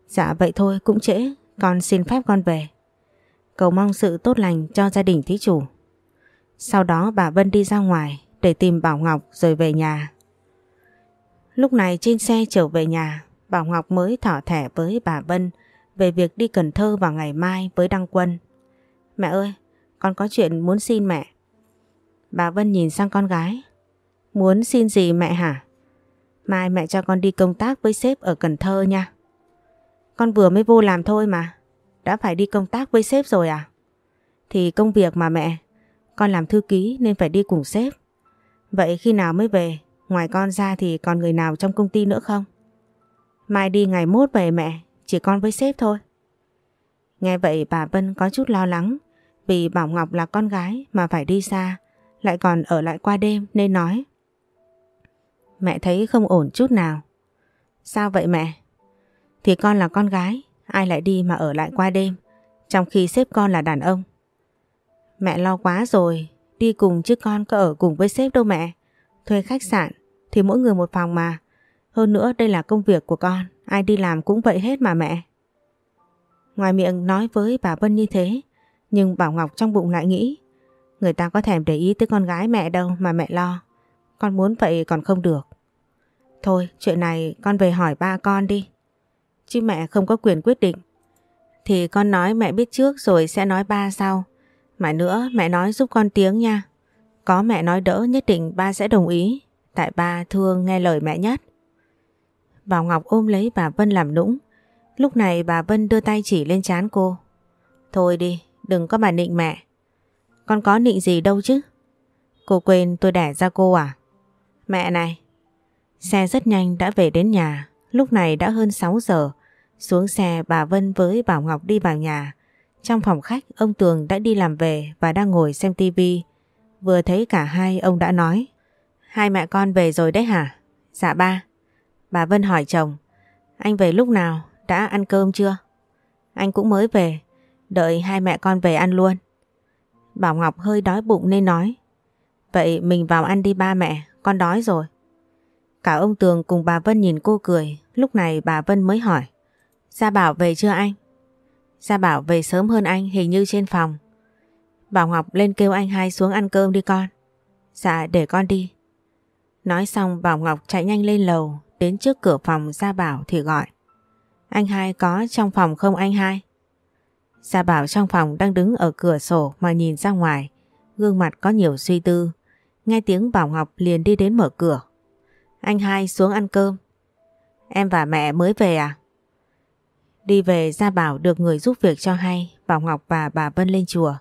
Dạ vậy thôi cũng trễ. Con xin phép con về. Cầu mong sự tốt lành cho gia đình thí chủ. Sau đó bà Vân đi ra ngoài để tìm Bảo Ngọc rồi về nhà. Lúc này trên xe trở về nhà, Bảo Ngọc mới thỏ thẻ với bà Vân về việc đi Cần Thơ vào ngày mai với Đăng Quân. Mẹ ơi, con có chuyện muốn xin mẹ. Bà Vân nhìn sang con gái. Muốn xin gì mẹ hả? Mai mẹ cho con đi công tác với sếp ở Cần Thơ nha. Con vừa mới vô làm thôi mà. Đã phải đi công tác với sếp rồi à? Thì công việc mà mẹ. Con làm thư ký nên phải đi cùng sếp. Vậy khi nào mới về? Ngoài con ra thì còn người nào trong công ty nữa không? Mai đi ngày mốt về mẹ, chỉ con với sếp thôi. Nghe vậy bà Vân có chút lo lắng vì Bảo Ngọc là con gái mà phải đi xa, lại còn ở lại qua đêm nên nói. Mẹ thấy không ổn chút nào. Sao vậy mẹ? Thì con là con gái, ai lại đi mà ở lại qua đêm, trong khi sếp con là đàn ông. Mẹ lo quá rồi, đi cùng chứ con có ở cùng với sếp đâu mẹ. Thuê khách sạn thì mỗi người một phòng mà. Hơn nữa đây là công việc của con, ai đi làm cũng vậy hết mà mẹ. Ngoài miệng nói với bà Vân như thế, nhưng Bảo Ngọc trong bụng lại nghĩ người ta có thèm để ý tới con gái mẹ đâu mà mẹ lo. Con muốn vậy còn không được. Thôi chuyện này con về hỏi ba con đi. Chứ mẹ không có quyền quyết định. Thì con nói mẹ biết trước rồi sẽ nói ba sau. Mà nữa mẹ nói giúp con tiếng nha. Có mẹ nói đỡ nhất định ba sẽ đồng ý. Tại ba thương nghe lời mẹ nhất. Bảo Ngọc ôm lấy bà Vân làm nũng. Lúc này bà Vân đưa tay chỉ lên chán cô. Thôi đi, đừng có mà nịnh mẹ. Con có nịnh gì đâu chứ. Cô quên tôi đẻ ra cô à? Mẹ này. Xe rất nhanh đã về đến nhà. Lúc này đã hơn 6 giờ. Xuống xe bà Vân với Bảo Ngọc đi vào nhà. Trong phòng khách ông Tường đã đi làm về và đang ngồi xem tivi. Vừa thấy cả hai ông đã nói. Hai mẹ con về rồi đấy hả? Dạ ba. Bà Vân hỏi chồng. Anh về lúc nào? Đã ăn cơm chưa? Anh cũng mới về. Đợi hai mẹ con về ăn luôn. Bảo Ngọc hơi đói bụng nên nói. Vậy mình vào ăn đi ba mẹ, con đói rồi. Cả ông Tường cùng bà Vân nhìn cô cười, lúc này bà Vân mới hỏi. Gia Bảo về chưa anh? Gia Bảo về sớm hơn anh hình như trên phòng. Bảo Ngọc lên kêu anh hai xuống ăn cơm đi con. Dạ để con đi. Nói xong Bảo Ngọc chạy nhanh lên lầu, đến trước cửa phòng Gia Bảo thì gọi. Anh hai có trong phòng không anh hai? Gia Bảo trong phòng đang đứng ở cửa sổ mà nhìn ra ngoài, gương mặt có nhiều suy tư. Nghe tiếng Bảo Ngọc liền đi đến mở cửa. Anh hai xuống ăn cơm. Em và mẹ mới về à? Đi về Gia Bảo được người giúp việc cho hay, Bảo Ngọc và bà Vân lên chùa.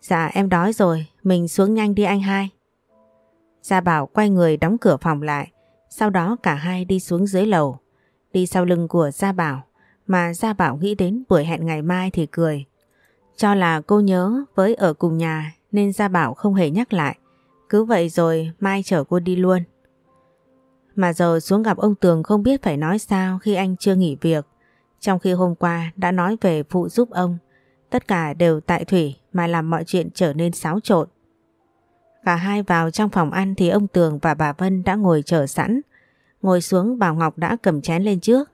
Dạ em đói rồi, mình xuống nhanh đi anh hai. Gia Bảo quay người đóng cửa phòng lại, sau đó cả hai đi xuống dưới lầu. Đi sau lưng của Gia Bảo, mà Gia Bảo nghĩ đến buổi hẹn ngày mai thì cười. Cho là cô nhớ với ở cùng nhà nên Gia Bảo không hề nhắc lại. Cứ vậy rồi mai chở cô đi luôn. Mà giờ xuống gặp ông Tường không biết phải nói sao khi anh chưa nghỉ việc. Trong khi hôm qua đã nói về phụ giúp ông, tất cả đều tại Thủy mà làm mọi chuyện trở nên xáo trộn. Cả hai vào trong phòng ăn thì ông Tường và bà Vân đã ngồi chờ sẵn. Ngồi xuống bà Ngọc đã cầm chén lên trước.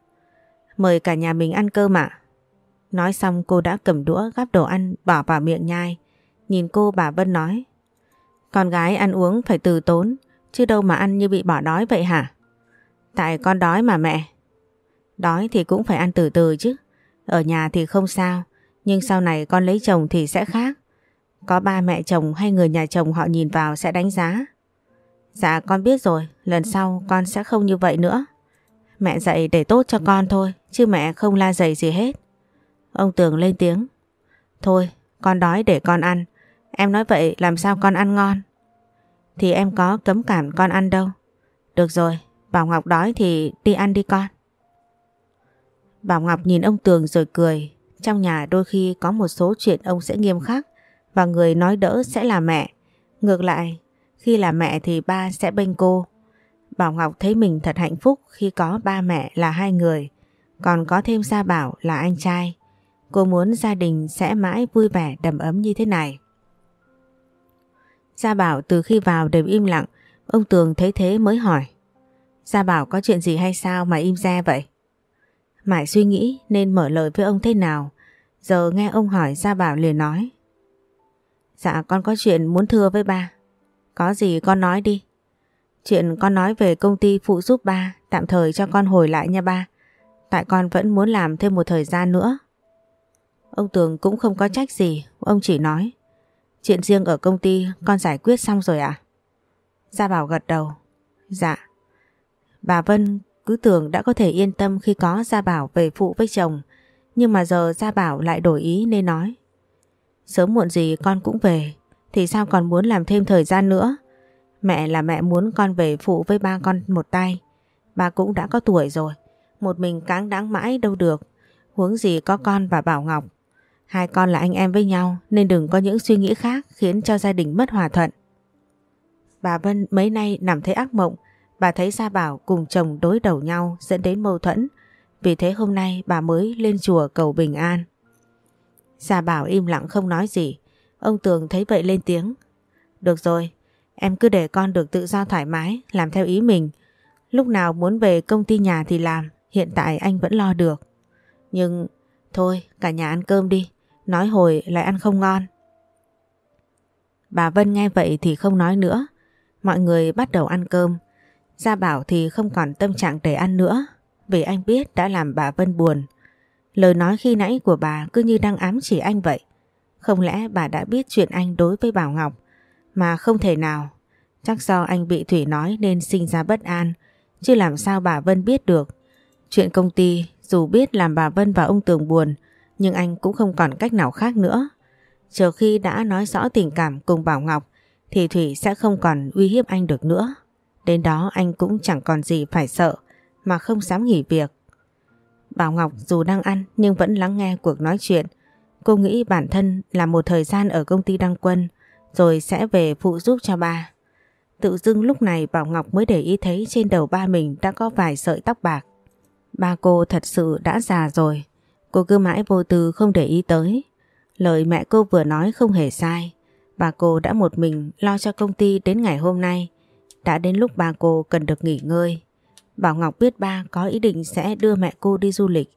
Mời cả nhà mình ăn cơm ạ. Nói xong cô đã cầm đũa gắp đồ ăn bỏ vào miệng nhai. Nhìn cô bà Vân nói. Con gái ăn uống phải từ tốn, chứ đâu mà ăn như bị bỏ đói vậy hả? Tại con đói mà mẹ. Đói thì cũng phải ăn từ từ chứ. Ở nhà thì không sao, nhưng sau này con lấy chồng thì sẽ khác. Có ba mẹ chồng hay người nhà chồng họ nhìn vào sẽ đánh giá. Dạ con biết rồi, lần sau con sẽ không như vậy nữa. Mẹ dạy để tốt cho con thôi, chứ mẹ không la dày gì hết. Ông Tường lên tiếng. Thôi, con đói để con ăn. Em nói vậy làm sao con ăn ngon? Thì em có cấm cản con ăn đâu. Được rồi, Bảo Ngọc đói thì đi ăn đi con. Bảo Ngọc nhìn ông Tường rồi cười. Trong nhà đôi khi có một số chuyện ông sẽ nghiêm khắc và người nói đỡ sẽ là mẹ. Ngược lại, khi là mẹ thì ba sẽ bênh cô. Bảo Ngọc thấy mình thật hạnh phúc khi có ba mẹ là hai người, còn có thêm Gia Bảo là anh trai. Cô muốn gia đình sẽ mãi vui vẻ đầm ấm như thế này. Gia Bảo từ khi vào đều im lặng, ông Tường thấy thế mới hỏi. Gia Bảo có chuyện gì hay sao mà im ra vậy? Mãi suy nghĩ nên mở lời với ông thế nào, giờ nghe ông hỏi Gia Bảo liền nói. Dạ con có chuyện muốn thưa với ba. Có gì con nói đi. Chuyện con nói về công ty phụ giúp ba, tạm thời cho con hồi lại nha ba. Tại con vẫn muốn làm thêm một thời gian nữa. Ông Tường cũng không có trách gì, ông chỉ nói. Chuyện riêng ở công ty con giải quyết xong rồi à? Gia Bảo gật đầu. Dạ. Bà Vân cứ tưởng đã có thể yên tâm khi có Gia Bảo về phụ với chồng. Nhưng mà giờ Gia Bảo lại đổi ý nên nói. Sớm muộn gì con cũng về. Thì sao còn muốn làm thêm thời gian nữa? Mẹ là mẹ muốn con về phụ với ba con một tay. Ba cũng đã có tuổi rồi. Một mình cáng đáng mãi đâu được. Huống gì có con và Bảo Ngọc. Hai con là anh em với nhau nên đừng có những suy nghĩ khác khiến cho gia đình mất hòa thuận. Bà Vân mấy nay nằm thấy ác mộng, bà thấy Gia Bảo cùng chồng đối đầu nhau dẫn đến mâu thuẫn. Vì thế hôm nay bà mới lên chùa cầu bình an. Gia Bảo im lặng không nói gì. Ông Tường thấy vậy lên tiếng. Được rồi, em cứ để con được tự do thoải mái, làm theo ý mình. Lúc nào muốn về công ty nhà thì làm, hiện tại anh vẫn lo được. Nhưng thôi, cả nhà ăn cơm đi, nói hồi lại ăn không ngon. Bà Vân nghe vậy thì không nói nữa. Mọi người bắt đầu ăn cơm. Gia Bảo thì không còn tâm trạng để ăn nữa vì anh biết đã làm bà Vân buồn. Lời nói khi nãy của bà cứ như đang ám chỉ anh vậy. Không lẽ bà đã biết chuyện anh đối với Bảo Ngọc mà không thể nào. Chắc do anh bị Thủy nói nên sinh ra bất an, chứ làm sao bà Vân biết được. Chuyện công ty dù biết làm bà Vân và ông Tường buồn, nhưng anh cũng không còn cách nào khác nữa. Chờ khi đã nói rõ tình cảm cùng Bảo Ngọc, thì Thủy sẽ không còn uy hiếp anh được nữa. Đến đó anh cũng chẳng còn gì phải sợ, mà không dám nghỉ việc. Bảo Ngọc dù đang ăn nhưng vẫn lắng nghe cuộc nói chuyện. Cô nghĩ bản thân là một thời gian ở công ty đăng quân, rồi sẽ về phụ giúp cho ba. Tự dưng lúc này Bảo Ngọc mới để ý thấy trên đầu ba mình đã có vài sợi tóc bạc. Ba cô thật sự đã già rồi. Cô cứ mãi vô tư không để ý tới. Lời mẹ cô vừa nói không hề sai. Bà cô đã một mình lo cho công ty đến ngày hôm nay. Đã đến lúc bà cô cần được nghỉ ngơi. Bảo Ngọc biết ba có ý định sẽ đưa mẹ cô đi du lịch.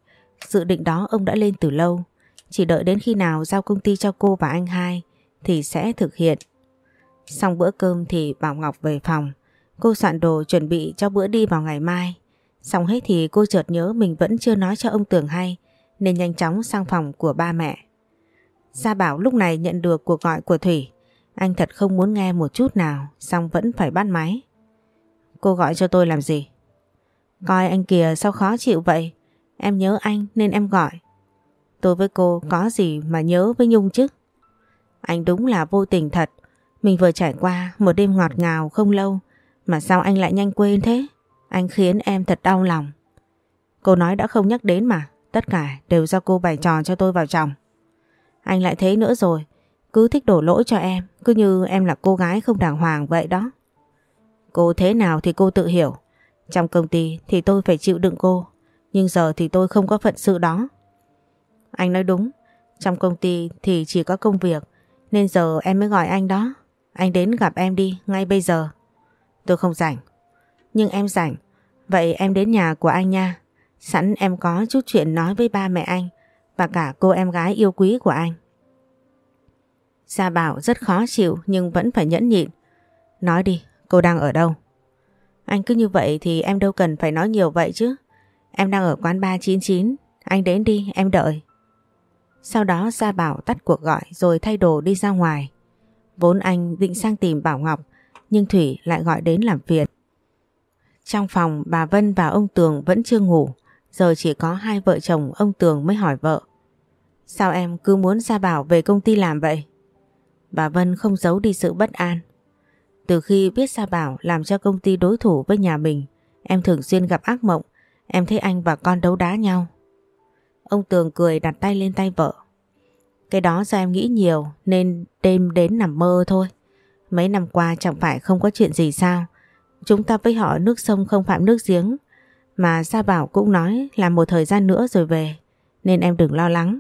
Dự định đó ông đã lên từ lâu. Chỉ đợi đến khi nào giao công ty cho cô và anh hai thì sẽ thực hiện. Xong bữa cơm thì Bảo Ngọc về phòng. Cô soạn đồ chuẩn bị cho bữa đi vào ngày mai. Xong hết thì cô chợt nhớ mình vẫn chưa nói cho ông Tường hay nên nhanh chóng sang phòng của ba mẹ. Gia Bảo lúc này nhận được cuộc gọi của Thủy. Anh thật không muốn nghe một chút nào, xong vẫn phải bắt máy. Cô gọi cho tôi làm gì? Coi anh kìa sao khó chịu vậy? Em nhớ anh nên em gọi. Tôi với cô có gì mà nhớ với Nhung chứ? Anh đúng là vô tình thật. Mình vừa trải qua một đêm ngọt ngào không lâu mà sao anh lại nhanh quên thế? Anh khiến em thật đau lòng. Cô nói đã không nhắc đến mà, tất cả đều do cô bày trò cho tôi vào chồng. Anh lại thế nữa rồi, cứ thích đổ lỗi cho em, cứ như em là cô gái không đàng hoàng vậy đó. Cô thế nào thì cô tự hiểu. Trong công ty thì tôi phải chịu đựng cô, nhưng giờ thì tôi không có phận sự đó. Anh nói đúng, trong công ty thì chỉ có công việc, nên giờ em mới gọi anh đó. Anh đến gặp em đi, ngay bây giờ. Tôi không rảnh. Nhưng em rảnh, vậy em đến nhà của anh nha. Sẵn em có chút chuyện nói với ba mẹ anh và cả cô em gái yêu quý của anh. Gia Bảo rất khó chịu nhưng vẫn phải nhẫn nhịn. Nói đi, cô đang ở đâu? Anh cứ như vậy thì em đâu cần phải nói nhiều vậy chứ. Em đang ở quán 399, anh đến đi, em đợi. Sau đó Gia Bảo tắt cuộc gọi rồi thay đồ đi ra ngoài. Vốn anh định sang tìm Bảo Ngọc, nhưng Thủy lại gọi đến làm việc. Trong phòng bà Vân và ông Tường vẫn chưa ngủ, giờ chỉ có hai vợ chồng ông Tường mới hỏi vợ. Sao em cứ muốn Gia Bảo về công ty làm vậy? Bà Vân không giấu đi sự bất an. Từ khi biết Gia Bảo làm cho công ty đối thủ với nhà mình, em thường xuyên gặp ác mộng, em thấy anh và con đấu đá nhau. Ông Tường cười đặt tay lên tay vợ. Cái đó do em nghĩ nhiều nên đêm đến nằm mơ thôi. Mấy năm qua chẳng phải không có chuyện gì sao. Chúng ta với họ nước sông không phạm nước giếng. Mà Gia Bảo cũng nói là một thời gian nữa rồi về. Nên em đừng lo lắng.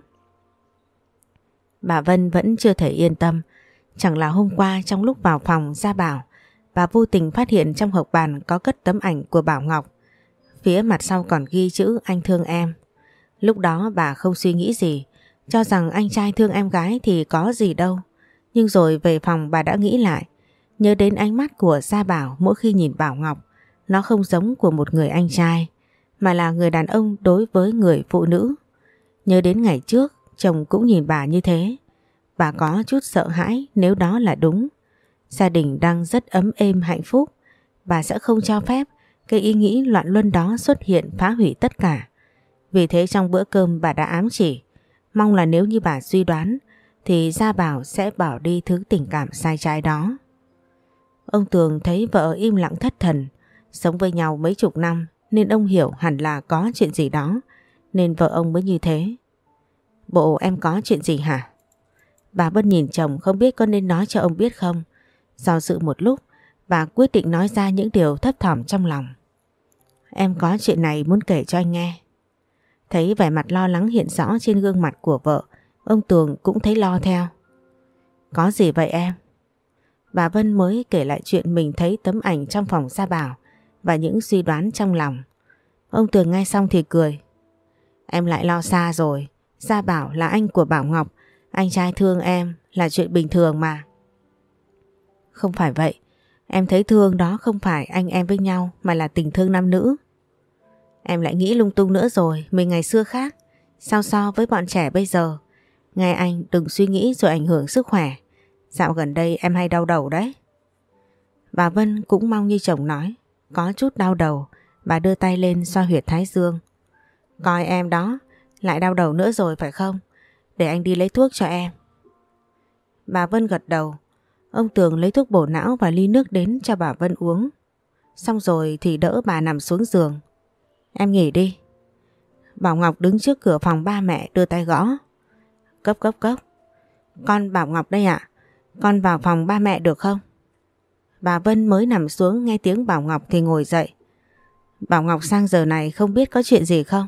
Bà Vân vẫn chưa thể yên tâm. Chẳng là hôm qua trong lúc vào phòng Gia Bảo, bà vô tình phát hiện trong hộp bàn có cất tấm ảnh của Bảo Ngọc. Phía mặt sau còn ghi chữ anh thương em. Lúc đó bà không suy nghĩ gì, cho rằng anh trai thương em gái thì có gì đâu. Nhưng rồi về phòng bà đã nghĩ lại, nhớ đến ánh mắt của Gia Bảo mỗi khi nhìn Bảo Ngọc, nó không giống của một người anh trai, mà là người đàn ông đối với người phụ nữ. Nhớ đến ngày trước, chồng cũng nhìn bà như thế. Bà có chút sợ hãi nếu đó là đúng. Gia đình đang rất ấm êm hạnh phúc. Bà sẽ không cho phép cái ý nghĩ loạn luân đó xuất hiện phá hủy tất cả. Vì thế trong bữa cơm bà đã ám chỉ. Mong là nếu như bà suy đoán thì Gia Bảo sẽ bỏ đi thứ tình cảm sai trái đó. Ông Tường thấy vợ im lặng thất thần, sống với nhau mấy chục năm nên ông hiểu hẳn là có chuyện gì đó, nên vợ ông mới như thế. Bộ em có chuyện gì hả? Bà Vân nhìn chồng không biết có nên nói cho ông biết không. Do dự một lúc, bà quyết định nói ra những điều thấp thỏm trong lòng. Em có chuyện này muốn kể cho anh nghe. Thấy vẻ mặt lo lắng hiện rõ trên gương mặt của vợ, ông Tường cũng thấy lo theo. Có gì vậy em? Bà Vân mới kể lại chuyện mình thấy tấm ảnh trong phòng Gia Bảo và những suy đoán trong lòng. Ông Tường nghe xong thì cười. Em lại lo xa rồi. Gia Bảo là anh của Bảo Ngọc. Anh trai thương em là chuyện bình thường mà. Không phải vậy. Em thấy thương đó không phải anh em với nhau mà là tình thương nam nữ. Em lại nghĩ lung tung nữa rồi. Mình ngày xưa khác. Sao so với bọn trẻ bây giờ. Nghe anh đừng suy nghĩ rồi ảnh hưởng sức khỏe. Dạo gần đây em hay đau đầu đấy. Bà Vân cũng mong như chồng nói. Có chút đau đầu, bà đưa tay lên xoa huyệt thái dương. Coi em đó, lại đau đầu nữa rồi phải không? Để anh đi lấy thuốc cho em. Bà Vân gật đầu. Ông Tường lấy thuốc bổ não và ly nước đến cho bà Vân uống. Xong rồi thì đỡ bà nằm xuống giường. Em nghỉ đi. Bảo Ngọc đứng trước cửa phòng ba mẹ đưa tay gõ. Cấp cấp cấp. Con Bảo Ngọc đây ạ. Con vào phòng ba mẹ được không? Bà Vân mới nằm xuống nghe tiếng Bảo Ngọc thì ngồi dậy. Bảo Ngọc sang giờ này không biết có chuyện gì không?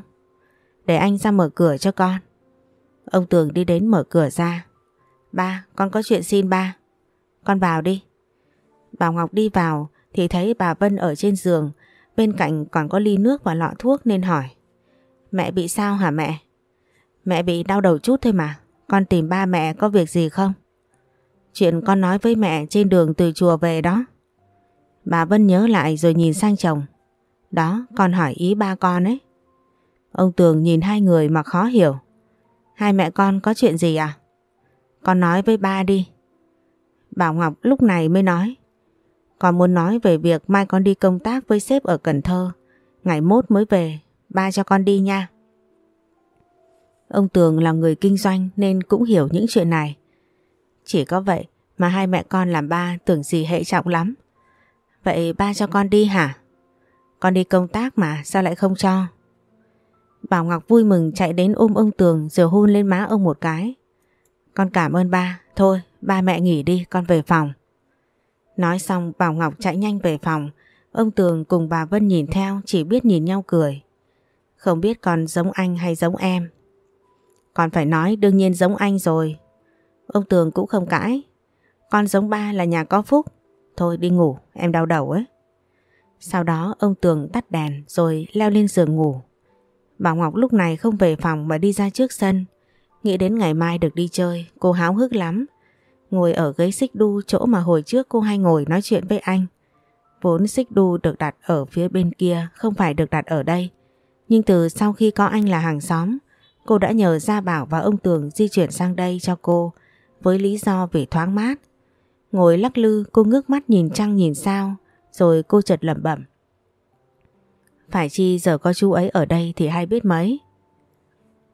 Để anh ra mở cửa cho con. Ông Tường đi đến mở cửa ra. Ba, con có chuyện xin ba. Con vào đi. Bảo Ngọc đi vào thì thấy bà Vân ở trên giường. Bên cạnh còn có ly nước và lọ thuốc nên hỏi. Mẹ bị sao hả mẹ? Mẹ bị đau đầu chút thôi mà. Con tìm ba mẹ có việc gì không? Chuyện con nói với mẹ trên đường từ chùa về đó. Bà Vân nhớ lại rồi nhìn sang chồng. Đó, con hỏi ý ba con ấy. Ông Tường nhìn hai người mà khó hiểu. Hai mẹ con có chuyện gì à? Con nói với ba đi. Bảo Ngọc lúc này mới nói. Con muốn nói về việc mai con đi công tác với sếp ở Cần Thơ. Ngày mốt mới về, ba cho con đi nha. Ông Tường là người kinh doanh nên cũng hiểu những chuyện này. Chỉ có vậy mà hai mẹ con làm ba tưởng gì hệ trọng lắm. Vậy ba cho con đi hả? Con đi công tác mà sao lại không cho? Bảo Ngọc vui mừng chạy đến ôm ông Tường rồi hôn lên má ông một cái. Con cảm ơn ba. Thôi ba mẹ nghỉ đi con về phòng. Nói xong Bảo Ngọc chạy nhanh về phòng. Ông Tường cùng bà Vân nhìn theo chỉ biết nhìn nhau cười. Không biết con giống anh hay giống em. Con phải nói đương nhiên giống anh rồi Ông Tường cũng không cãi. Con giống ba là nhà có phúc. Thôi đi ngủ, em đau đầu ấy. Sau đó ông Tường tắt đèn rồi leo lên giường ngủ. Bảo Ngọc lúc này không về phòng mà đi ra trước sân. Nghĩ đến ngày mai được đi chơi, cô háo hức lắm. Ngồi ở ghế xích đu chỗ mà hồi trước cô hay ngồi nói chuyện với anh. Vốn xích đu được đặt ở phía bên kia, không phải được đặt ở đây. Nhưng từ sau khi có anh là hàng xóm, cô đã nhờ Gia Bảo và ông Tường di chuyển sang đây cho cô với lý do vì thoáng mát. Ngồi lắc lư cô ngước mắt nhìn trăng nhìn sao rồi cô chợt lẩm bẩm. Phải chi giờ có chú ấy ở đây thì hay biết mấy.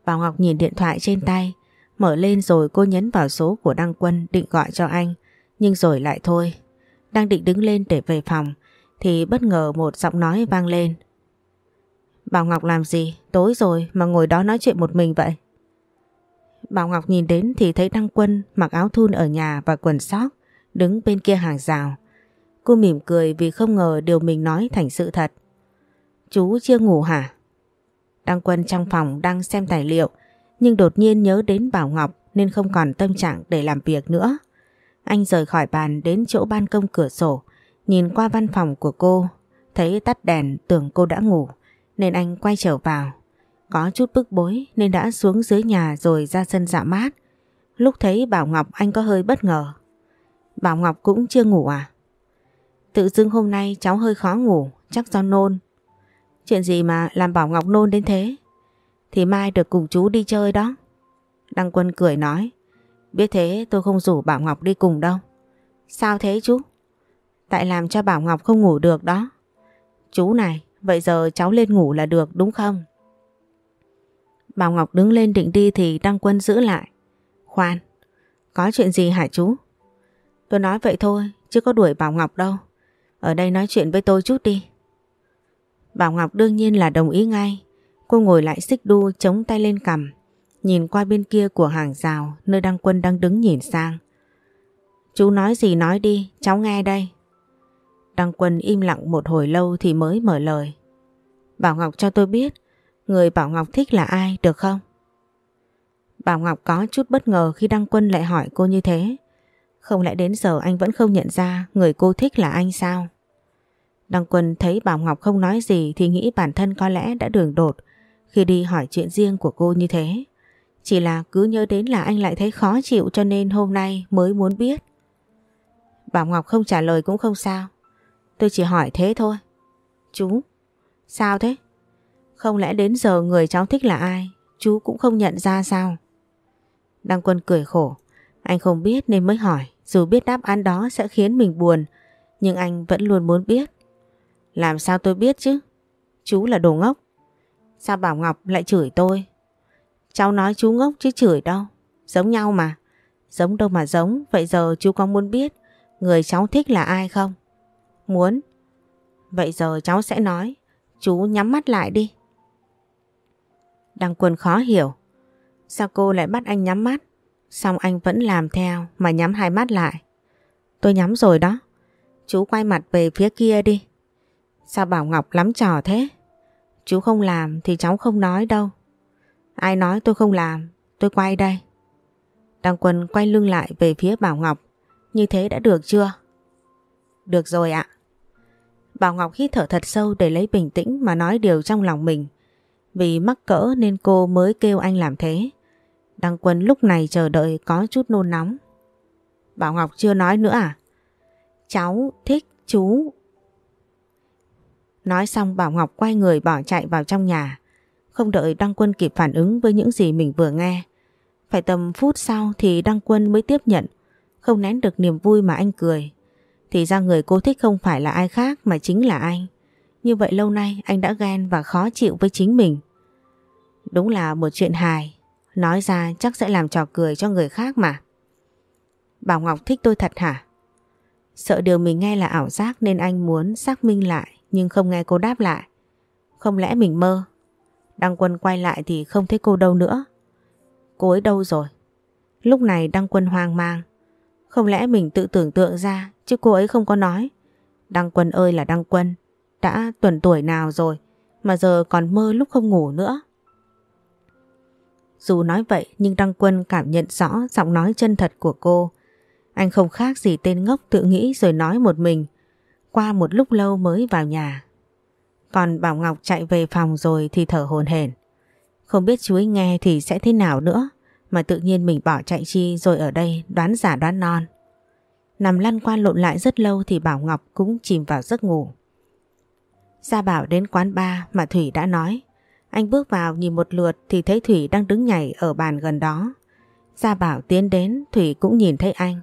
Bảo Ngọc nhìn điện thoại trên tay, mở lên rồi cô nhấn vào số của Đăng Quân định gọi cho anh, nhưng rồi lại thôi. Đang định đứng lên để về phòng, thì bất ngờ một giọng nói vang lên. Bảo Ngọc làm gì? Tối rồi mà ngồi đó nói chuyện một mình vậy. Bảo Ngọc nhìn đến thì thấy Đăng Quân mặc áo thun ở nhà và quần sóc, đứng bên kia hàng rào. Cô mỉm cười vì không ngờ điều mình nói thành sự thật. Chú chưa ngủ hả? Đăng Quân trong phòng đang xem tài liệu nhưng đột nhiên nhớ đến Bảo Ngọc nên không còn tâm trạng để làm việc nữa. Anh rời khỏi bàn đến chỗ ban công cửa sổ nhìn qua văn phòng của cô thấy tắt đèn tưởng cô đã ngủ nên anh quay trở vào có chút bức bối nên đã xuống dưới nhà rồi ra sân dạ mát. Lúc thấy Bảo Ngọc anh có hơi bất ngờ. Bảo Ngọc cũng chưa ngủ à? Tự dưng hôm nay cháu hơi khó ngủ, chắc do nôn. Chuyện gì mà làm Bảo Ngọc nôn đến thế? Thì mai được cùng chú đi chơi đó. Đăng Quân cười nói. Biết thế tôi không rủ Bảo Ngọc đi cùng đâu. Sao thế chú? Tại làm cho Bảo Ngọc không ngủ được đó. Chú này, vậy giờ cháu lên ngủ là được đúng không? Bảo Ngọc đứng lên định đi thì Đăng Quân giữ lại. Khoan, có chuyện gì hả chú? Tôi nói vậy thôi, chứ có đuổi Bảo Ngọc đâu. Ở đây nói chuyện với tôi chút đi. Bảo Ngọc đương nhiên là đồng ý ngay. Cô ngồi lại xích đu chống tay lên cằm. Nhìn qua bên kia của hàng rào nơi Đăng Quân đang đứng nhìn sang. Chú nói gì nói đi, cháu nghe đây. Đăng Quân im lặng một hồi lâu thì mới mở lời. Bảo Ngọc cho tôi biết người Bảo Ngọc thích là ai được không? Bảo Ngọc có chút bất ngờ khi Đăng Quân lại hỏi cô như thế. Không lẽ đến giờ anh vẫn không nhận ra người cô thích là anh sao? Đăng Quân thấy Bảo Ngọc không nói gì thì nghĩ bản thân có lẽ đã đường đột khi đi hỏi chuyện riêng của cô như thế. Chỉ là cứ nhớ đến là anh lại thấy khó chịu cho nên hôm nay mới muốn biết. Bảo Ngọc không trả lời cũng không sao. Tôi chỉ hỏi thế thôi. Chú, sao thế? Không lẽ đến giờ người cháu thích là ai, chú cũng không nhận ra sao? Đăng Quân cười khổ. Anh không biết nên mới hỏi, dù biết đáp án đó sẽ khiến mình buồn, nhưng anh vẫn luôn muốn biết. Làm sao tôi biết chứ? Chú là đồ ngốc. Sao Bảo Ngọc lại chửi tôi? Cháu nói chú ngốc chứ chửi đâu. Giống nhau mà. Giống đâu mà giống. Vậy giờ chú có muốn biết người cháu thích là ai không? Muốn. Vậy giờ cháu sẽ nói. Chú nhắm mắt lại đi. Đăng quân khó hiểu. Sao cô lại bắt anh nhắm mắt? Xong anh vẫn làm theo mà nhắm hai mắt lại. Tôi nhắm rồi đó. Chú quay mặt về phía kia đi. Sao Bảo Ngọc lắm trò thế? Chú không làm thì cháu không nói đâu. Ai nói tôi không làm, tôi quay đây. Đăng Quân quay lưng lại về phía Bảo Ngọc. Như thế đã được chưa? Được rồi ạ. Bảo Ngọc hít thở thật sâu để lấy bình tĩnh mà nói điều trong lòng mình. Vì mắc cỡ nên cô mới kêu anh làm thế. Đăng Quân lúc này chờ đợi có chút nôn nóng. Bảo Ngọc chưa nói nữa à? Cháu thích chú Nói xong Bảo Ngọc quay người bỏ chạy vào trong nhà. Không đợi Đăng Quân kịp phản ứng với những gì mình vừa nghe. Phải tầm phút sau thì Đăng Quân mới tiếp nhận. Không nén được niềm vui mà anh cười. Thì ra người cô thích không phải là ai khác mà chính là anh. Như vậy lâu nay anh đã ghen và khó chịu với chính mình. Đúng là một chuyện hài. Nói ra chắc sẽ làm trò cười cho người khác mà. Bảo Ngọc thích tôi thật hả? Sợ điều mình nghe là ảo giác nên anh muốn xác minh lại nhưng không nghe cô đáp lại. Không lẽ mình mơ? Đăng Quân quay lại thì không thấy cô đâu nữa. Cô ấy đâu rồi? Lúc này Đăng Quân hoang mang. Không lẽ mình tự tưởng tượng ra chứ cô ấy không có nói. Đăng Quân ơi là Đăng Quân. Đã tuần tuổi nào rồi mà giờ còn mơ lúc không ngủ nữa. Dù nói vậy nhưng Đăng Quân cảm nhận rõ giọng nói chân thật của cô. Anh không khác gì tên ngốc tự nghĩ rồi nói một mình. Qua một lúc lâu mới vào nhà. Còn Bảo Ngọc chạy về phòng rồi thì thở hồn hển. Không biết chú ấy nghe thì sẽ thế nào nữa. Mà tự nhiên mình bỏ chạy chi rồi ở đây đoán giả đoán non. Nằm lăn qua lộn lại rất lâu thì Bảo Ngọc cũng chìm vào giấc ngủ. Gia Bảo đến quán bar mà Thủy đã nói. Anh bước vào nhìn một lượt thì thấy Thủy đang đứng nhảy ở bàn gần đó. Gia Bảo tiến đến Thủy cũng nhìn thấy anh.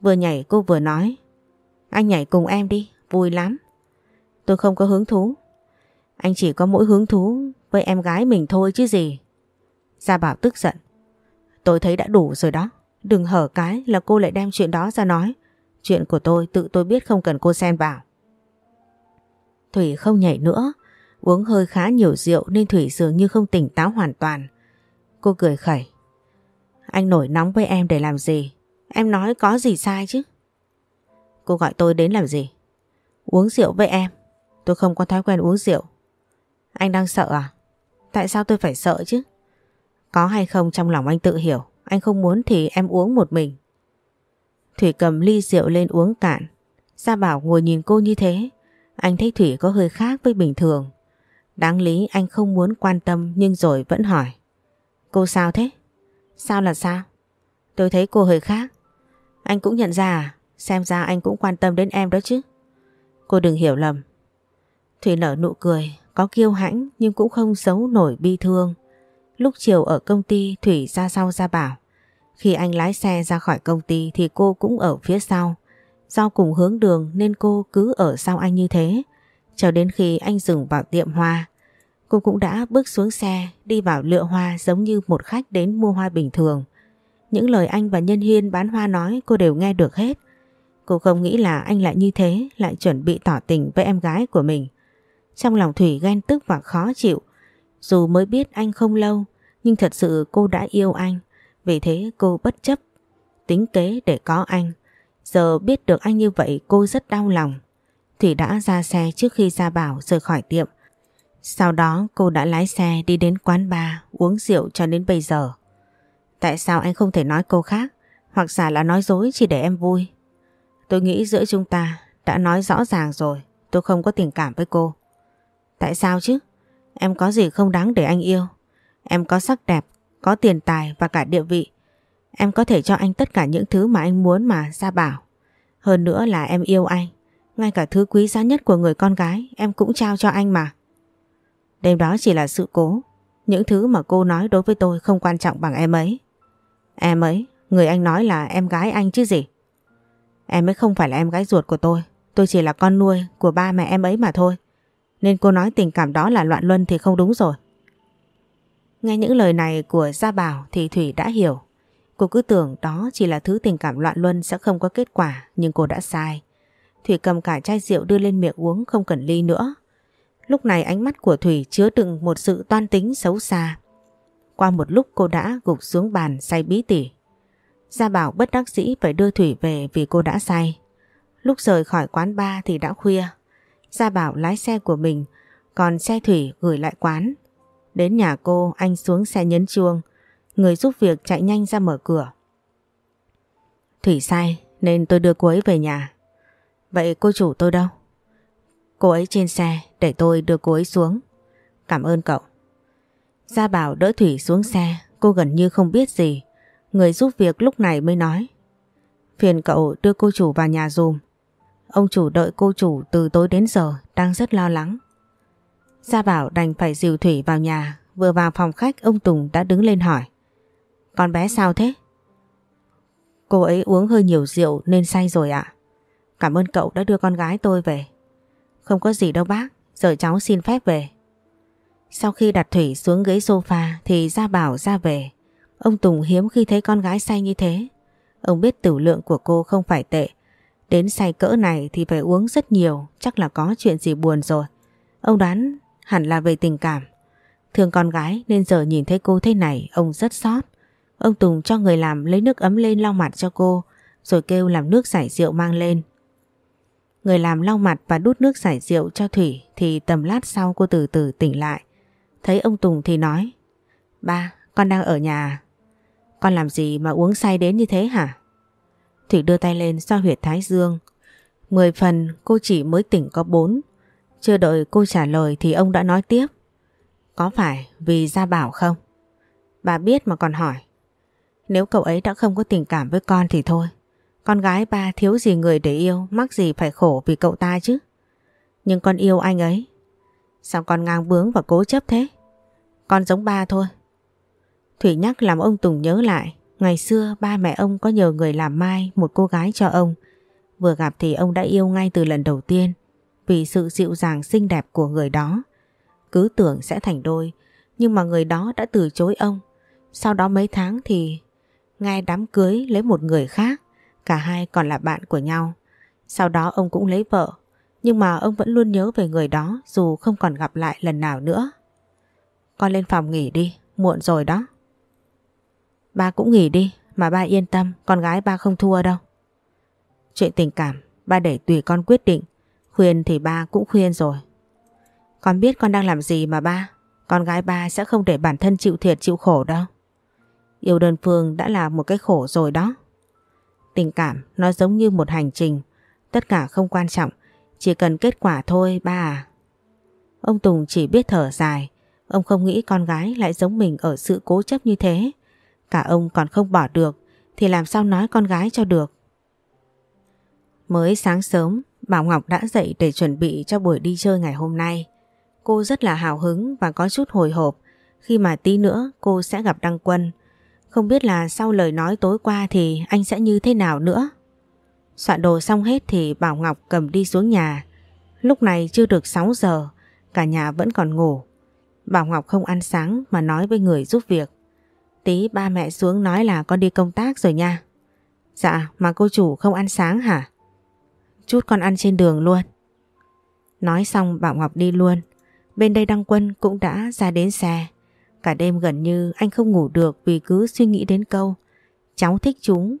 Vừa nhảy cô vừa nói. Anh nhảy cùng em đi, vui lắm. Tôi không có hứng thú. Anh chỉ có mỗi hứng thú với em gái mình thôi chứ gì. Gia Bảo tức giận. Tôi thấy đã đủ rồi đó. Đừng hở cái là cô lại đem chuyện đó ra nói. Chuyện của tôi tự tôi biết không cần cô xen vào. Thủy không nhảy nữa. Uống hơi khá nhiều rượu nên Thủy dường như không tỉnh táo hoàn toàn. Cô cười khẩy. Anh nổi nóng với em để làm gì? Em nói có gì sai chứ? Cô gọi tôi đến làm gì? Uống rượu với em. Tôi không có thói quen uống rượu. Anh đang sợ à? Tại sao tôi phải sợ chứ? Có hay không trong lòng anh tự hiểu. Anh không muốn thì em uống một mình. Thủy cầm ly rượu lên uống cạn. Gia Bảo ngồi nhìn cô như thế. Anh thấy Thủy có hơi khác với bình thường. Đáng lý anh không muốn quan tâm nhưng rồi vẫn hỏi. Cô sao thế? Sao là sao? Tôi thấy cô hơi khác. Anh cũng nhận ra à? Xem ra anh cũng quan tâm đến em đó chứ. Cô đừng hiểu lầm. Thủy nở nụ cười, có kiêu hãnh nhưng cũng không giấu nổi bi thương. Lúc chiều ở công ty Thủy ra sau ra bảo. Khi anh lái xe ra khỏi công ty thì cô cũng ở phía sau. Do cùng hướng đường nên cô cứ ở sau anh như thế. Cho đến khi anh dừng vào tiệm hoa. Cô cũng đã bước xuống xe đi vào lựa hoa giống như một khách đến mua hoa bình thường. Những lời anh và nhân hiên bán hoa nói cô đều nghe được hết. Cô không nghĩ là anh lại như thế, lại chuẩn bị tỏ tình với em gái của mình. Trong lòng Thủy ghen tức và khó chịu. Dù mới biết anh không lâu, nhưng thật sự cô đã yêu anh. Vì thế cô bất chấp, tính kế để có anh. Giờ biết được anh như vậy cô rất đau lòng. Thủy đã ra xe trước khi ra bảo rời khỏi tiệm. Sau đó cô đã lái xe đi đến quán bar uống rượu cho đến bây giờ. Tại sao anh không thể nói cô khác hoặc giả là nói dối chỉ để em vui? Tôi nghĩ giữa chúng ta đã nói rõ ràng rồi tôi không có tình cảm với cô. Tại sao chứ? Em có gì không đáng để anh yêu. Em có sắc đẹp, có tiền tài và cả địa vị. Em có thể cho anh tất cả những thứ mà anh muốn mà ra bảo. Hơn nữa là em yêu anh. Ngay cả thứ quý giá nhất của người con gái em cũng trao cho anh mà. Đêm đó chỉ là sự cố. Những thứ mà cô nói đối với tôi không quan trọng bằng em ấy. Em ấy, người anh nói là em gái anh chứ gì. Em ấy không phải là em gái ruột của tôi. Tôi chỉ là con nuôi của ba mẹ em ấy mà thôi. Nên cô nói tình cảm đó là loạn luân thì không đúng rồi. Nghe những lời này của Gia Bảo thì Thủy đã hiểu. Cô cứ tưởng đó chỉ là thứ tình cảm loạn luân sẽ không có kết quả, nhưng cô đã sai. Thủy cầm cả chai rượu đưa lên miệng uống không cần ly nữa. Lúc này ánh mắt của Thủy chứa đựng một sự toan tính xấu xa. Qua một lúc cô đã gục xuống bàn say bí tỉ. Gia Bảo bất đắc dĩ phải đưa Thủy về vì cô đã say. Lúc rời khỏi quán bar thì đã khuya. Gia Bảo lái xe của mình, còn xe Thủy gửi lại quán. Đến nhà cô, anh xuống xe nhấn chuông. Người giúp việc chạy nhanh ra mở cửa. Thủy say nên tôi đưa cô ấy về nhà. Vậy cô chủ tôi đâu? Cô ấy trên xe để tôi đưa cô ấy xuống. Cảm ơn cậu. Gia Bảo đỡ Thủy xuống xe, cô gần như không biết gì. Người giúp việc lúc này mới nói. Phiền cậu đưa cô chủ vào nhà dùm. Ông chủ đợi cô chủ từ tối đến giờ đang rất lo lắng. Gia Bảo đành phải dìu Thủy vào nhà, vừa vào phòng khách ông Tùng đã đứng lên hỏi. Con bé sao thế? Cô ấy uống hơi nhiều rượu nên say rồi ạ. Cảm ơn cậu đã đưa con gái tôi về. Không có gì đâu bác, giờ cháu xin phép về. Sau khi đặt Thủy xuống ghế sofa thì Gia Bảo ra về. Ông Tùng hiếm khi thấy con gái say như thế. Ông biết tử lượng của cô không phải tệ. Đến say cỡ này thì phải uống rất nhiều, chắc là có chuyện gì buồn rồi. Ông đoán hẳn là về tình cảm. Thương con gái nên giờ nhìn thấy cô thế này ông rất xót. Ông Tùng cho người làm lấy nước ấm lên lau mặt cho cô rồi kêu làm nước giải rượu mang lên. Người làm lau mặt và đút nước giải rượu cho Thủy thì tầm lát sau cô từ từ tỉnh lại. Thấy ông Tùng thì nói Ba, con đang ở nhà à? Con làm gì mà uống say đến như thế hả? Thủy đưa tay lên so huyệt thái dương. Mười phần cô chỉ mới tỉnh có bốn. Chưa đợi cô trả lời thì ông đã nói tiếp. Có phải vì Gia Bảo không? Bà biết mà còn hỏi. Nếu cậu ấy đã không có tình cảm với con thì thôi. Con gái ba thiếu gì người để yêu, mắc gì phải khổ vì cậu ta chứ. Nhưng con yêu anh ấy. Sao con ngang bướng và cố chấp thế? Con giống ba thôi. Thủy nhắc làm ông Tùng nhớ lại. Ngày xưa ba mẹ ông có nhờ người làm mai một cô gái cho ông. Vừa gặp thì ông đã yêu ngay từ lần đầu tiên vì sự dịu dàng xinh đẹp của người đó. Cứ tưởng sẽ thành đôi nhưng mà người đó đã từ chối ông. Sau đó mấy tháng thì ngay đám cưới lấy một người khác. Cả hai còn là bạn của nhau. Sau đó ông cũng lấy vợ nhưng mà ông vẫn luôn nhớ về người đó dù không còn gặp lại lần nào nữa. Con lên phòng nghỉ đi, muộn rồi đó. Ba cũng nghỉ đi, mà ba yên tâm, con gái ba không thua đâu. Chuyện tình cảm, ba để tùy con quyết định, khuyên thì ba cũng khuyên rồi. Con biết con đang làm gì mà ba, con gái ba sẽ không để bản thân chịu thiệt chịu khổ đâu. Yêu đơn phương đã là một cái khổ rồi đó. Tình cảm nó giống như một hành trình, tất cả không quan trọng, chỉ cần kết quả thôi ba à. Ông Tùng chỉ biết thở dài, ông không nghĩ con gái lại giống mình ở sự cố chấp như thế. Cả ông còn không bỏ được thì làm sao nói con gái cho được. Mới sáng sớm, Bảo Ngọc đã dậy để chuẩn bị cho buổi đi chơi ngày hôm nay. Cô rất là hào hứng và có chút hồi hộp khi mà tí nữa cô sẽ gặp Đăng Quân. Không biết là sau lời nói tối qua thì anh sẽ như thế nào nữa. Soạn đồ xong hết thì Bảo Ngọc cầm đi xuống nhà. Lúc này chưa được 6 giờ, cả nhà vẫn còn ngủ. Bảo Ngọc không ăn sáng mà nói với người giúp việc. Tí ba mẹ xuống nói là con đi công tác rồi nha. Dạ, mà cô chủ không ăn sáng hả? Chút con ăn trên đường luôn. Nói xong Bảo Ngọc đi luôn. Bên đây Đăng Quân cũng đã ra đến xe. Cả đêm gần như anh không ngủ được vì cứ suy nghĩ đến câu Cháu thích chúng.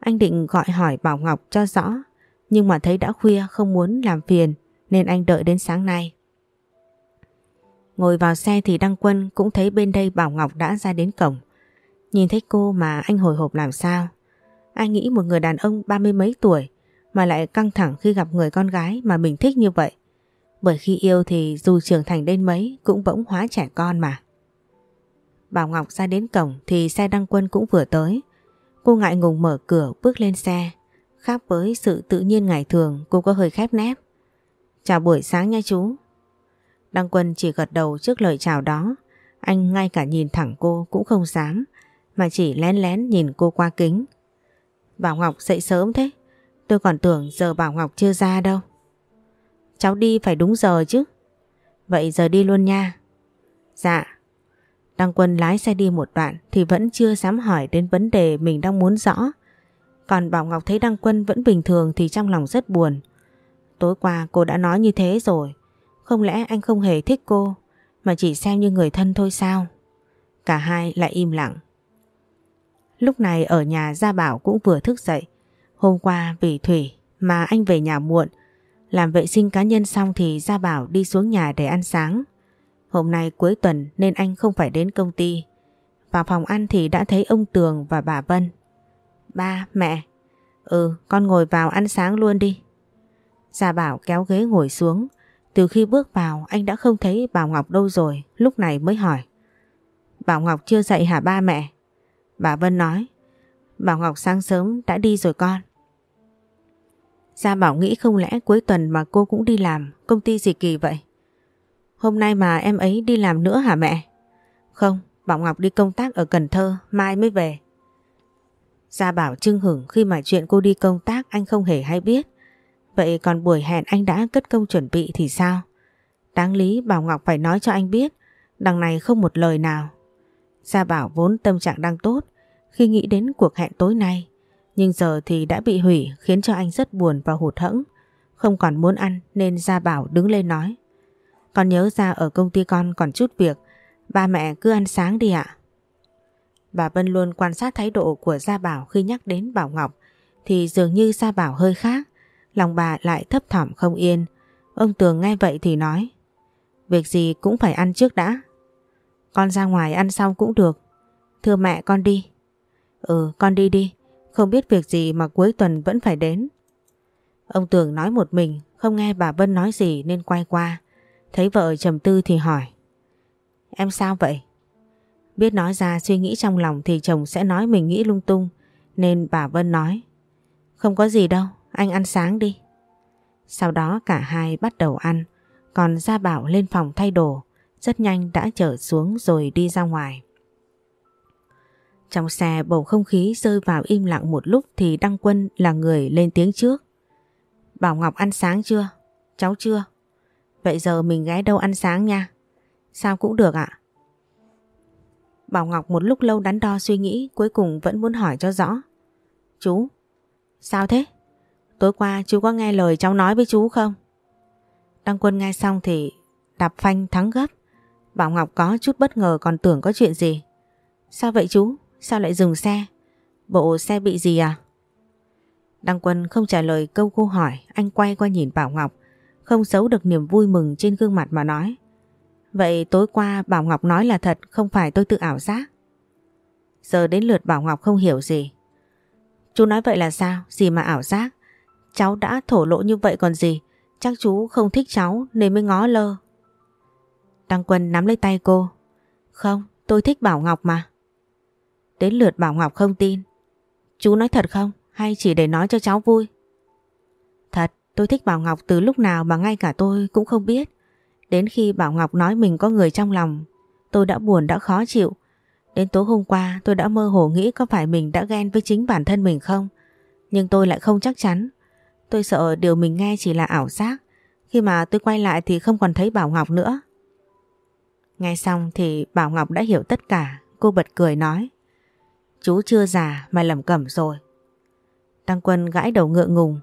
Anh định gọi hỏi Bảo Ngọc cho rõ nhưng mà thấy đã khuya không muốn làm phiền nên anh đợi đến sáng nay. Ngồi vào xe thì Đăng Quân cũng thấy bên đây Bảo Ngọc đã ra đến cổng. Nhìn thấy cô mà anh hồi hộp làm sao? Anh nghĩ một người đàn ông ba mươi mấy tuổi mà lại căng thẳng khi gặp người con gái mà mình thích như vậy. Bởi khi yêu thì dù trưởng thành đến mấy cũng bỗng hóa trẻ con mà. Bảo Ngọc ra đến cổng thì xe đăng quân cũng vừa tới. Cô ngại ngùng mở cửa, bước lên xe. Khác với sự tự nhiên ngày thường, cô có hơi khép nép. Chào buổi sáng nha chú. Đăng quân chỉ gật đầu trước lời chào đó. Anh ngay cả nhìn thẳng cô cũng không dám mà chỉ lén lén nhìn cô qua kính. Bảo Ngọc dậy sớm thế. Tôi còn tưởng giờ Bảo Ngọc chưa ra đâu. Cháu đi phải đúng giờ chứ. Vậy giờ đi luôn nha. Dạ. Đăng Quân lái xe đi một đoạn thì vẫn chưa dám hỏi đến vấn đề mình đang muốn rõ. Còn Bảo Ngọc thấy Đăng Quân vẫn bình thường thì trong lòng rất buồn. Tối qua cô đã nói như thế rồi. Không lẽ anh không hề thích cô, mà chỉ xem như người thân thôi sao? Cả hai lại im lặng. Lúc này ở nhà Gia Bảo cũng vừa thức dậy. Hôm qua vì Thủy mà anh về nhà muộn. Làm vệ sinh cá nhân xong thì Gia Bảo đi xuống nhà để ăn sáng. Hôm nay cuối tuần nên anh không phải đến công ty. Vào phòng ăn thì đã thấy ông Tường và bà Vân. Ba, mẹ. Ừ, con ngồi vào ăn sáng luôn đi. Gia Bảo kéo ghế ngồi xuống. Từ khi bước vào anh đã không thấy Bảo Ngọc đâu rồi, lúc này mới hỏi. Bảo Ngọc chưa dậy hả ba mẹ? Bà Vân nói. Bảo Ngọc sáng sớm đã đi rồi con. Gia Bảo nghĩ không lẽ cuối tuần mà cô cũng đi làm, công ty gì kỳ vậy? Hôm nay mà em ấy đi làm nữa hả mẹ? Không, Bảo Ngọc đi công tác ở Cần Thơ, mai mới về. Gia Bảo trưng hửng khi mà chuyện cô đi công tác anh không hề hay biết. Vậy còn buổi hẹn anh đã cất công chuẩn bị thì sao? Đáng lý Bảo Ngọc phải nói cho anh biết, đằng này không một lời nào. Gia Bảo vốn tâm trạng đang tốt khi nghĩ đến cuộc hẹn tối nay. Nhưng giờ thì đã bị hủy khiến cho anh rất buồn và hụt hẫng. Không còn muốn ăn nên Gia Bảo đứng lên nói. Con nhớ ra ở công ty con còn chút việc, ba mẹ cứ ăn sáng đi ạ. Bà Vân luôn quan sát thái độ của Gia Bảo khi nhắc đến Bảo Ngọc thì dường như Gia Bảo hơi khác, lòng bà lại thấp thỏm không yên. Ông Tường nghe vậy thì nói Việc gì cũng phải ăn trước đã. Con ra ngoài ăn xong cũng được. Thưa mẹ con đi. Ừ con đi đi. Không biết việc gì mà cuối tuần vẫn phải đến. Ông Tường nói một mình, không nghe bà Vân nói gì nên quay qua. Thấy vợ trầm tư thì hỏi. Em sao vậy? Biết nói ra suy nghĩ trong lòng thì chồng sẽ nói mình nghĩ lung tung. Nên bà Vân nói. Không có gì đâu, anh ăn sáng đi. Sau đó cả hai bắt đầu ăn. Còn Gia Bảo lên phòng thay đồ. Rất nhanh đã trở xuống rồi đi ra ngoài. Trong xe bầu không khí rơi vào im lặng một lúc thì Đăng Quân là người lên tiếng trước. Bảo Ngọc ăn sáng chưa? Cháu chưa? Vậy giờ mình ghé đâu ăn sáng nha? Sao cũng được ạ. Bảo Ngọc một lúc lâu đắn đo suy nghĩ cuối cùng vẫn muốn hỏi cho rõ. Chú, sao thế? Tối qua chú có nghe lời cháu nói với chú không? Đăng Quân nghe xong thì đạp phanh thắng gấp. Bảo Ngọc có chút bất ngờ còn tưởng có chuyện gì. Sao vậy chú? Sao lại dừng xe? Bộ xe bị gì à? Đăng Quân không trả lời câu cô hỏi, anh quay qua nhìn Bảo Ngọc, không giấu được niềm vui mừng trên gương mặt mà nói. Vậy tối qua Bảo Ngọc nói là thật, không phải tôi tự ảo giác. Giờ đến lượt Bảo Ngọc không hiểu gì. Chú nói vậy là sao? Gì mà ảo giác? Cháu đã thổ lộ như vậy còn gì? Chắc chú không thích cháu nên mới ngó lơ. Đăng Quân nắm lấy tay cô. Không, tôi thích Bảo Ngọc mà. Đến lượt Bảo Ngọc không tin. Chú nói thật không? Hay chỉ để nói cho cháu vui? Thật, tôi thích Bảo Ngọc từ lúc nào mà ngay cả tôi cũng không biết. Đến khi Bảo Ngọc nói mình có người trong lòng, tôi đã buồn đã khó chịu. Đến tối hôm qua tôi đã mơ hồ nghĩ có phải mình đã ghen với chính bản thân mình không? Nhưng tôi lại không chắc chắn. Tôi sợ điều mình nghe chỉ là ảo giác. Khi mà tôi quay lại thì không còn thấy Bảo Ngọc nữa. Nghe xong thì Bảo Ngọc đã hiểu tất cả. Cô bật cười nói. Chú chưa già mà lầm cẩm rồi. Đăng Quân gãi đầu ngựa ngùng.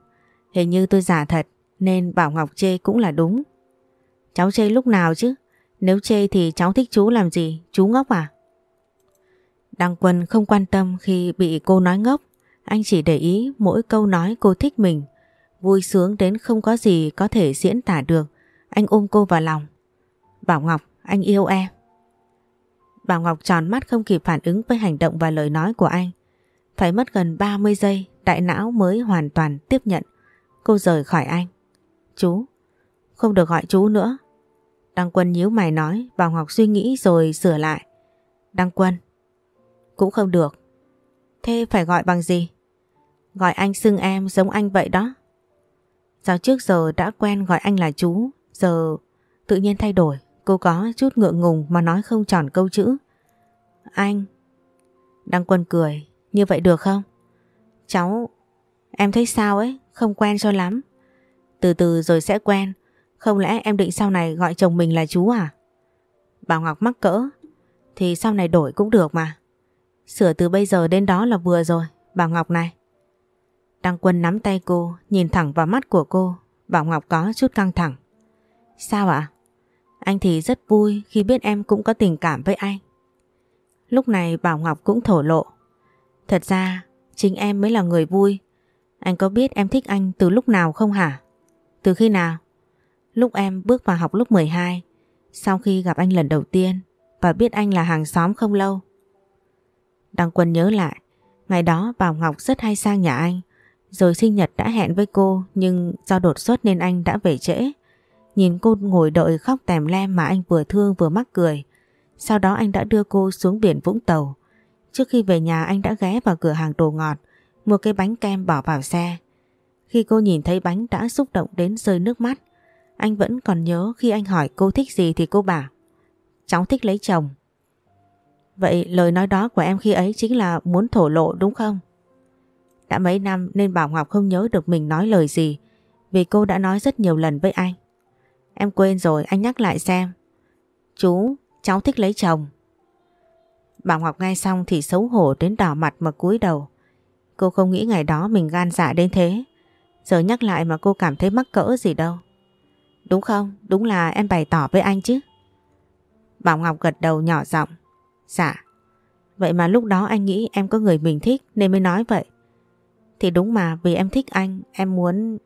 Hình như tôi già thật nên Bảo Ngọc chê cũng là đúng. Cháu chê lúc nào chứ? Nếu chê thì cháu thích chú làm gì? Chú ngốc à? Đăng Quân không quan tâm khi bị cô nói ngốc. Anh chỉ để ý mỗi câu nói cô thích mình. Vui sướng đến không có gì có thể diễn tả được. Anh ôm cô vào lòng. Bảo Ngọc, anh yêu em. Bảo Ngọc tròn mắt không kịp phản ứng với hành động và lời nói của anh. Phải mất gần 30 giây, đại não mới hoàn toàn tiếp nhận. Cô rời khỏi anh. Chú, không được gọi chú nữa. Đăng Quân nhíu mày nói, Bảo Ngọc suy nghĩ rồi sửa lại. Đăng Quân. Cũng không được. Thế phải gọi bằng gì? Gọi anh xưng em giống anh vậy đó. Sao trước giờ đã quen gọi anh là chú, giờ tự nhiên thay đổi. Cô có chút ngượng ngùng mà nói không tròn câu chữ. Anh. Đăng Quân cười. Như vậy được không? Cháu... Em thấy sao ấy? Không quen cho lắm. Từ từ rồi sẽ quen. Không lẽ em định sau này gọi chồng mình là chú à? Bảo Ngọc mắc cỡ. Thì sau này đổi cũng được mà. Sửa từ bây giờ đến đó là vừa rồi. Bảo Ngọc này. Đăng Quân nắm tay cô, nhìn thẳng vào mắt của cô. Bảo Ngọc có chút căng thẳng. Sao ạ? Anh thì rất vui khi biết em cũng có tình cảm với anh. Lúc này Bảo Ngọc cũng thổ lộ. Thật ra, chính em mới là người vui. Anh có biết em thích anh từ lúc nào không hả? Từ khi nào? Lúc em bước vào học lớp 12, sau khi gặp anh lần đầu tiên và biết anh là hàng xóm không lâu. Đăng Quân nhớ lại, ngày đó Bảo Ngọc rất hay sang nhà anh, rồi sinh nhật đã hẹn với cô nhưng do đột xuất nên anh đã về trễ. Nhìn cô ngồi đợi khóc tèm lem mà anh vừa thương vừa mắc cười. Sau đó anh đã đưa cô xuống biển Vũng Tàu. Trước khi về nhà anh đã ghé vào cửa hàng đồ ngọt, mua cái bánh kem bỏ vào xe. Khi cô nhìn thấy bánh đã xúc động đến rơi nước mắt. Anh vẫn còn nhớ khi anh hỏi cô thích gì thì cô bảo Cháu thích lấy chồng. Vậy lời nói đó của em khi ấy chính là muốn thổ lộ đúng không? Đã mấy năm nên Bảo Ngọc không nhớ được mình nói lời gì vì cô đã nói rất nhiều lần với anh. Em quên rồi anh nhắc lại xem. Chú, cháu thích lấy chồng. Bảo Ngọc nghe xong thì xấu hổ đến đỏ mặt mà cúi đầu. Cô không nghĩ ngày đó mình gan dạ đến thế. Giờ nhắc lại mà cô cảm thấy mắc cỡ gì đâu. Đúng không? Đúng là em bày tỏ với anh chứ. Bảo Ngọc gật đầu nhỏ giọng. Dạ. Vậy mà lúc đó anh nghĩ em có người mình thích nên mới nói vậy. Thì đúng mà vì em thích anh, em muốn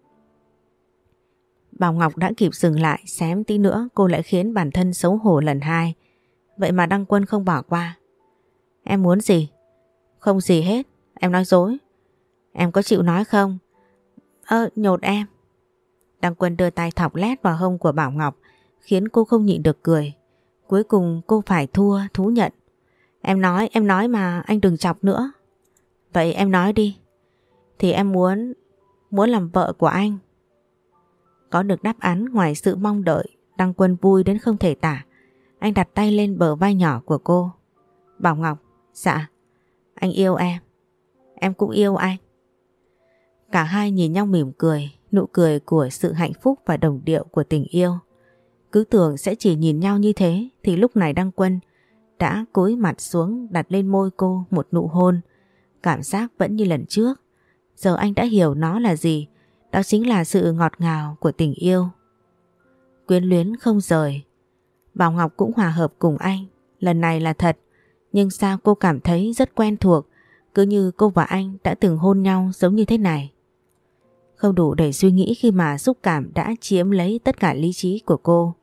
Bảo Ngọc đã kịp dừng lại xém tí nữa cô lại khiến bản thân xấu hổ lần hai. Vậy mà Đăng Quân không bỏ qua. Em muốn gì? Không gì hết, em nói dối. Em có chịu nói không? Ơ, nhột em. Đăng Quân đưa tay thọc lét vào hông của Bảo Ngọc khiến cô không nhịn được cười. Cuối cùng cô phải thua, thú nhận. Em nói, em nói mà anh đừng chọc nữa. Vậy em nói đi. Thì em muốn, muốn làm vợ của anh. Có được đáp án ngoài sự mong đợi, Đăng Quân vui đến không thể tả. Anh đặt tay lên bờ vai nhỏ của cô. Bảo Ngọc, dạ, anh yêu em. Em cũng yêu anh. Cả hai nhìn nhau mỉm cười, nụ cười của sự hạnh phúc và đồng điệu của tình yêu. Cứ tưởng sẽ chỉ nhìn nhau như thế thì lúc này Đăng Quân đã cúi mặt xuống đặt lên môi cô một nụ hôn. Cảm giác vẫn như lần trước. Giờ anh đã hiểu nó là gì đó chính là sự ngọt ngào của tình yêu. Quyến luyến không rời. Bảo Ngọc cũng hòa hợp cùng anh. Lần này là thật. Nhưng sao cô cảm thấy rất quen thuộc. Cứ như cô và anh đã từng hôn nhau giống như thế này. Không đủ để suy nghĩ khi mà xúc cảm đã chiếm lấy tất cả lý trí của cô.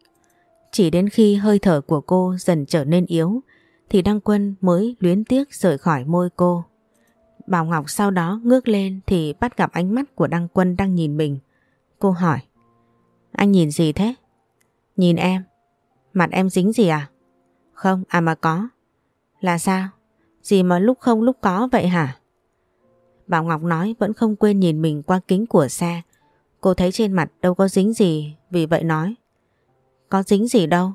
Chỉ đến khi hơi thở của cô dần trở nên yếu, thì Đăng Quân mới luyến tiếc rời khỏi môi cô. Bảo Ngọc sau đó ngước lên thì bắt gặp ánh mắt của Đăng Quân đang nhìn mình. Cô hỏi. Anh nhìn gì thế? Nhìn em. Mặt em dính gì à? Không, à mà có. Là sao? Gì mà lúc không lúc có vậy hả? Bảo Ngọc nói vẫn không quên nhìn mình qua kính của xe. Cô thấy trên mặt đâu có dính gì, vì vậy nói. có dính gì đâu.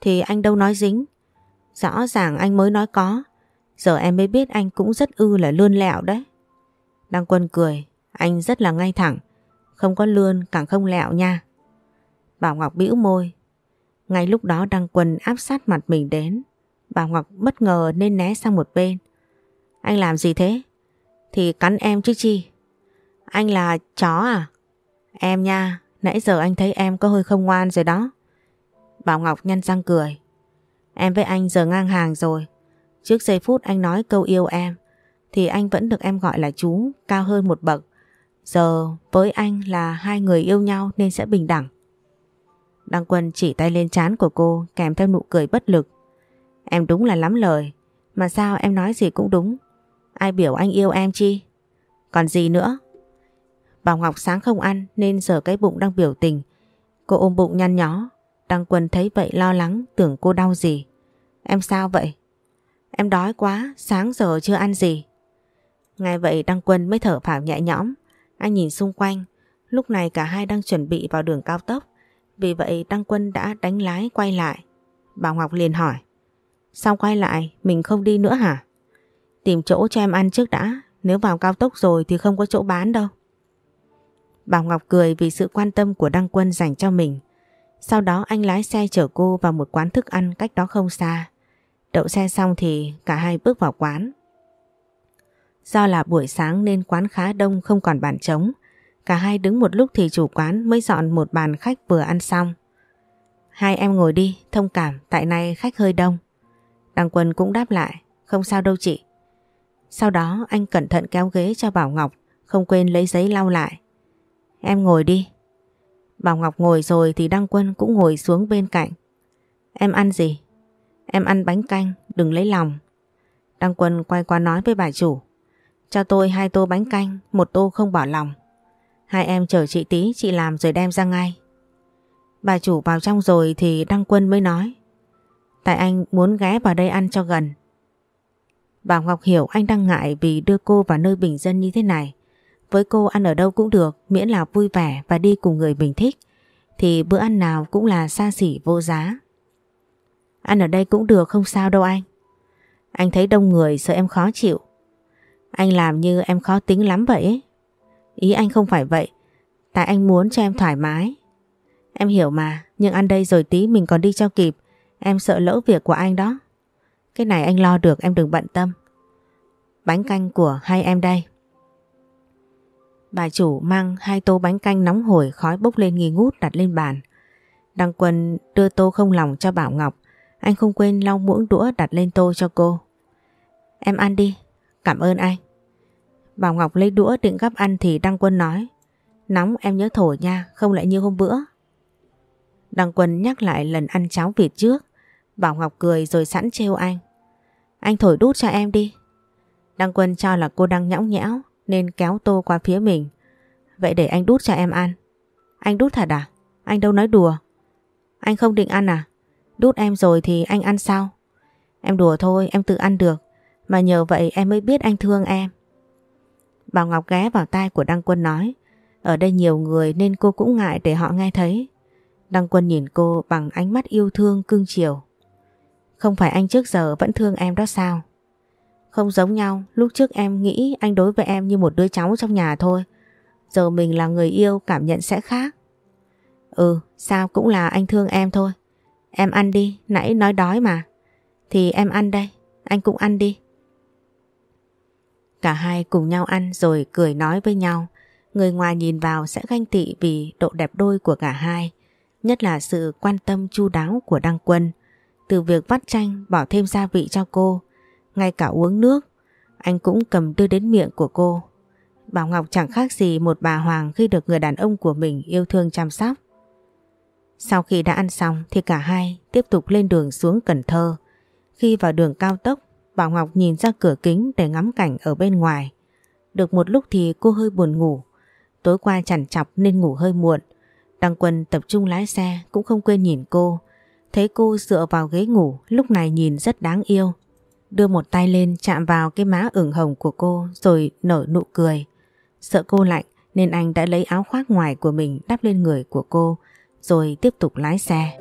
Thì anh đâu nói dính. Rõ ràng anh mới nói có. Giờ em mới biết anh cũng rất ư là lươn lẹo đấy. Đăng Quân cười, anh rất là ngay thẳng. Không có lươn càng không lẹo nha. Bảo Ngọc bĩu môi. Ngay lúc đó Đăng Quân áp sát mặt mình đến. Bảo Ngọc bất ngờ nên né sang một bên. Anh làm gì thế? Thì cắn em chứ chi. Anh là chó à? Em nha, nãy giờ anh thấy em có hơi không ngoan rồi đó. Bảo Ngọc nhăn răng cười. Em với anh giờ ngang hàng rồi. Trước giây phút anh nói câu yêu em thì anh vẫn được em gọi là chú, cao hơn một bậc. Giờ với anh là hai người yêu nhau nên sẽ bình đẳng. Đăng Quân chỉ tay lên trán của cô kèm theo nụ cười bất lực. Em đúng là lắm lời, mà sao em nói gì cũng đúng. Ai biểu anh yêu em chi? Còn gì nữa? Bảo Ngọc sáng không ăn nên giờ cái bụng đang biểu tình. Cô ôm bụng nhăn nhó. Đăng Quân thấy vậy lo lắng tưởng cô đau gì. Em sao vậy? Em đói quá, sáng giờ chưa ăn gì. Ngay vậy Đăng Quân mới thở phào nhẹ nhõm. Anh nhìn xung quanh, lúc này cả hai đang chuẩn bị vào đường cao tốc. Vì vậy Đăng Quân đã đánh lái quay lại. Bảo Ngọc liền hỏi. Sao quay lại, mình không đi nữa hả? Tìm chỗ cho em ăn trước đã, nếu vào cao tốc rồi thì không có chỗ bán đâu. Bảo Ngọc cười vì sự quan tâm của Đăng Quân dành cho mình. Sau đó anh lái xe chở cô vào một quán thức ăn cách đó không xa. Đậu xe xong thì cả hai bước vào quán. Do là buổi sáng nên quán khá đông không còn bàn trống. Cả hai đứng một lúc thì chủ quán mới dọn một bàn khách vừa ăn xong. Hai em ngồi đi, thông cảm, tại nay khách hơi đông. Đăng Quân cũng đáp lại, không sao đâu chị. Sau đó anh cẩn thận kéo ghế cho Bảo Ngọc, không quên lấy giấy lau lại. Em ngồi đi. Bảo Ngọc ngồi rồi thì Đăng Quân cũng ngồi xuống bên cạnh. Em ăn gì? Em ăn bánh canh, đừng lấy lòng. Đăng Quân quay qua nói với bà chủ. Cho tôi hai tô bánh canh, một tô không bỏ lòng. Hai em chờ chị tí, chị làm rồi đem ra ngay. Bà chủ vào trong rồi thì Đăng Quân mới nói. Tại anh muốn ghé vào đây ăn cho gần. Bà Ngọc hiểu anh đang ngại vì đưa cô vào nơi bình dân như thế này. Với cô ăn ở đâu cũng được, miễn là vui vẻ và đi cùng người mình thích. Thì bữa ăn nào cũng là xa xỉ vô giá. Ăn ở đây cũng được không sao đâu anh. Anh thấy đông người sợ em khó chịu. Anh làm như em khó tính lắm vậy Ý anh không phải vậy. Tại anh muốn cho em thoải mái. Em hiểu mà, nhưng ăn đây rồi tí mình còn đi cho kịp. Em sợ lỡ việc của anh đó. Cái này anh lo được em đừng bận tâm. Bánh canh của hai em đây. Bà chủ mang hai tô bánh canh nóng hổi khói bốc lên nghi ngút đặt lên bàn. Đăng Quân đưa tô không lòng cho Bảo Ngọc. Anh không quên lau muỗng đũa đặt lên tô cho cô. Em ăn đi. Cảm ơn anh. Bảo Ngọc lấy đũa định gắp ăn thì Đăng Quân nói. Nóng em nhớ thổi nha, không lại như hôm bữa. Đăng Quân nhắc lại lần ăn cháo vịt trước. Bảo Ngọc cười rồi sẵn trêu anh. Anh thổi đút cho em đi. Đăng Quân cho là cô đang nhõng nhẽo nên kéo tô qua phía mình. Vậy để anh đút cho em ăn. Anh đút thật à? Anh đâu nói đùa. Anh không định ăn à? Đút em rồi thì anh ăn sao? Em đùa thôi, em tự ăn được. Mà nhờ vậy em mới biết anh thương em. Bảo Ngọc ghé vào tai của Đăng Quân nói. Ở đây nhiều người nên cô cũng ngại để họ nghe thấy. Đăng Quân nhìn cô bằng ánh mắt yêu thương cưng chiều. Không phải anh trước giờ vẫn thương em đó sao? Không giống nhau, lúc trước em nghĩ anh đối với em như một đứa cháu trong nhà thôi. Giờ mình là người yêu cảm nhận sẽ khác. Ừ, sao cũng là anh thương em thôi. Em ăn đi, nãy nói đói mà. Thì em ăn đây, anh cũng ăn đi. Cả hai cùng nhau ăn rồi cười nói với nhau. Người ngoài nhìn vào sẽ ganh tị vì độ đẹp đôi của cả hai. Nhất là sự quan tâm chu đáo của Đăng Quân. Từ việc vắt chanh bỏ thêm gia vị cho cô. Ngay cả uống nước. Anh cũng cầm đưa đến miệng của cô. Bảo Ngọc chẳng khác gì một bà Hoàng khi được người đàn ông của mình yêu thương chăm sóc. Sau khi đã ăn xong thì cả hai tiếp tục lên đường xuống Cần Thơ. Khi vào đường cao tốc, Bảo Ngọc nhìn ra cửa kính để ngắm cảnh ở bên ngoài. Được một lúc thì cô hơi buồn ngủ. Tối qua chằn chọc nên ngủ hơi muộn. Đăng Quân tập trung lái xe cũng không quên nhìn cô. Thấy cô dựa vào ghế ngủ, lúc này nhìn rất đáng yêu. Đưa một tay lên chạm vào cái má ửng hồng của cô rồi nở nụ cười. Sợ cô lạnh nên anh đã lấy áo khoác ngoài của mình đắp lên người của cô rồi tiếp tục lái xe.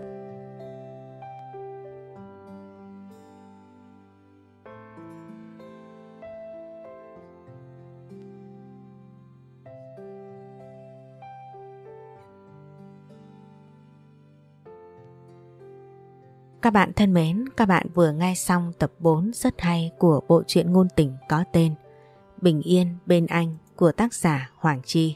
Các bạn thân mến, các bạn vừa nghe xong tập 4 rất hay của bộ truyện ngôn tình có tên Bình Yên Bên Anh của tác giả Hoàng Chi.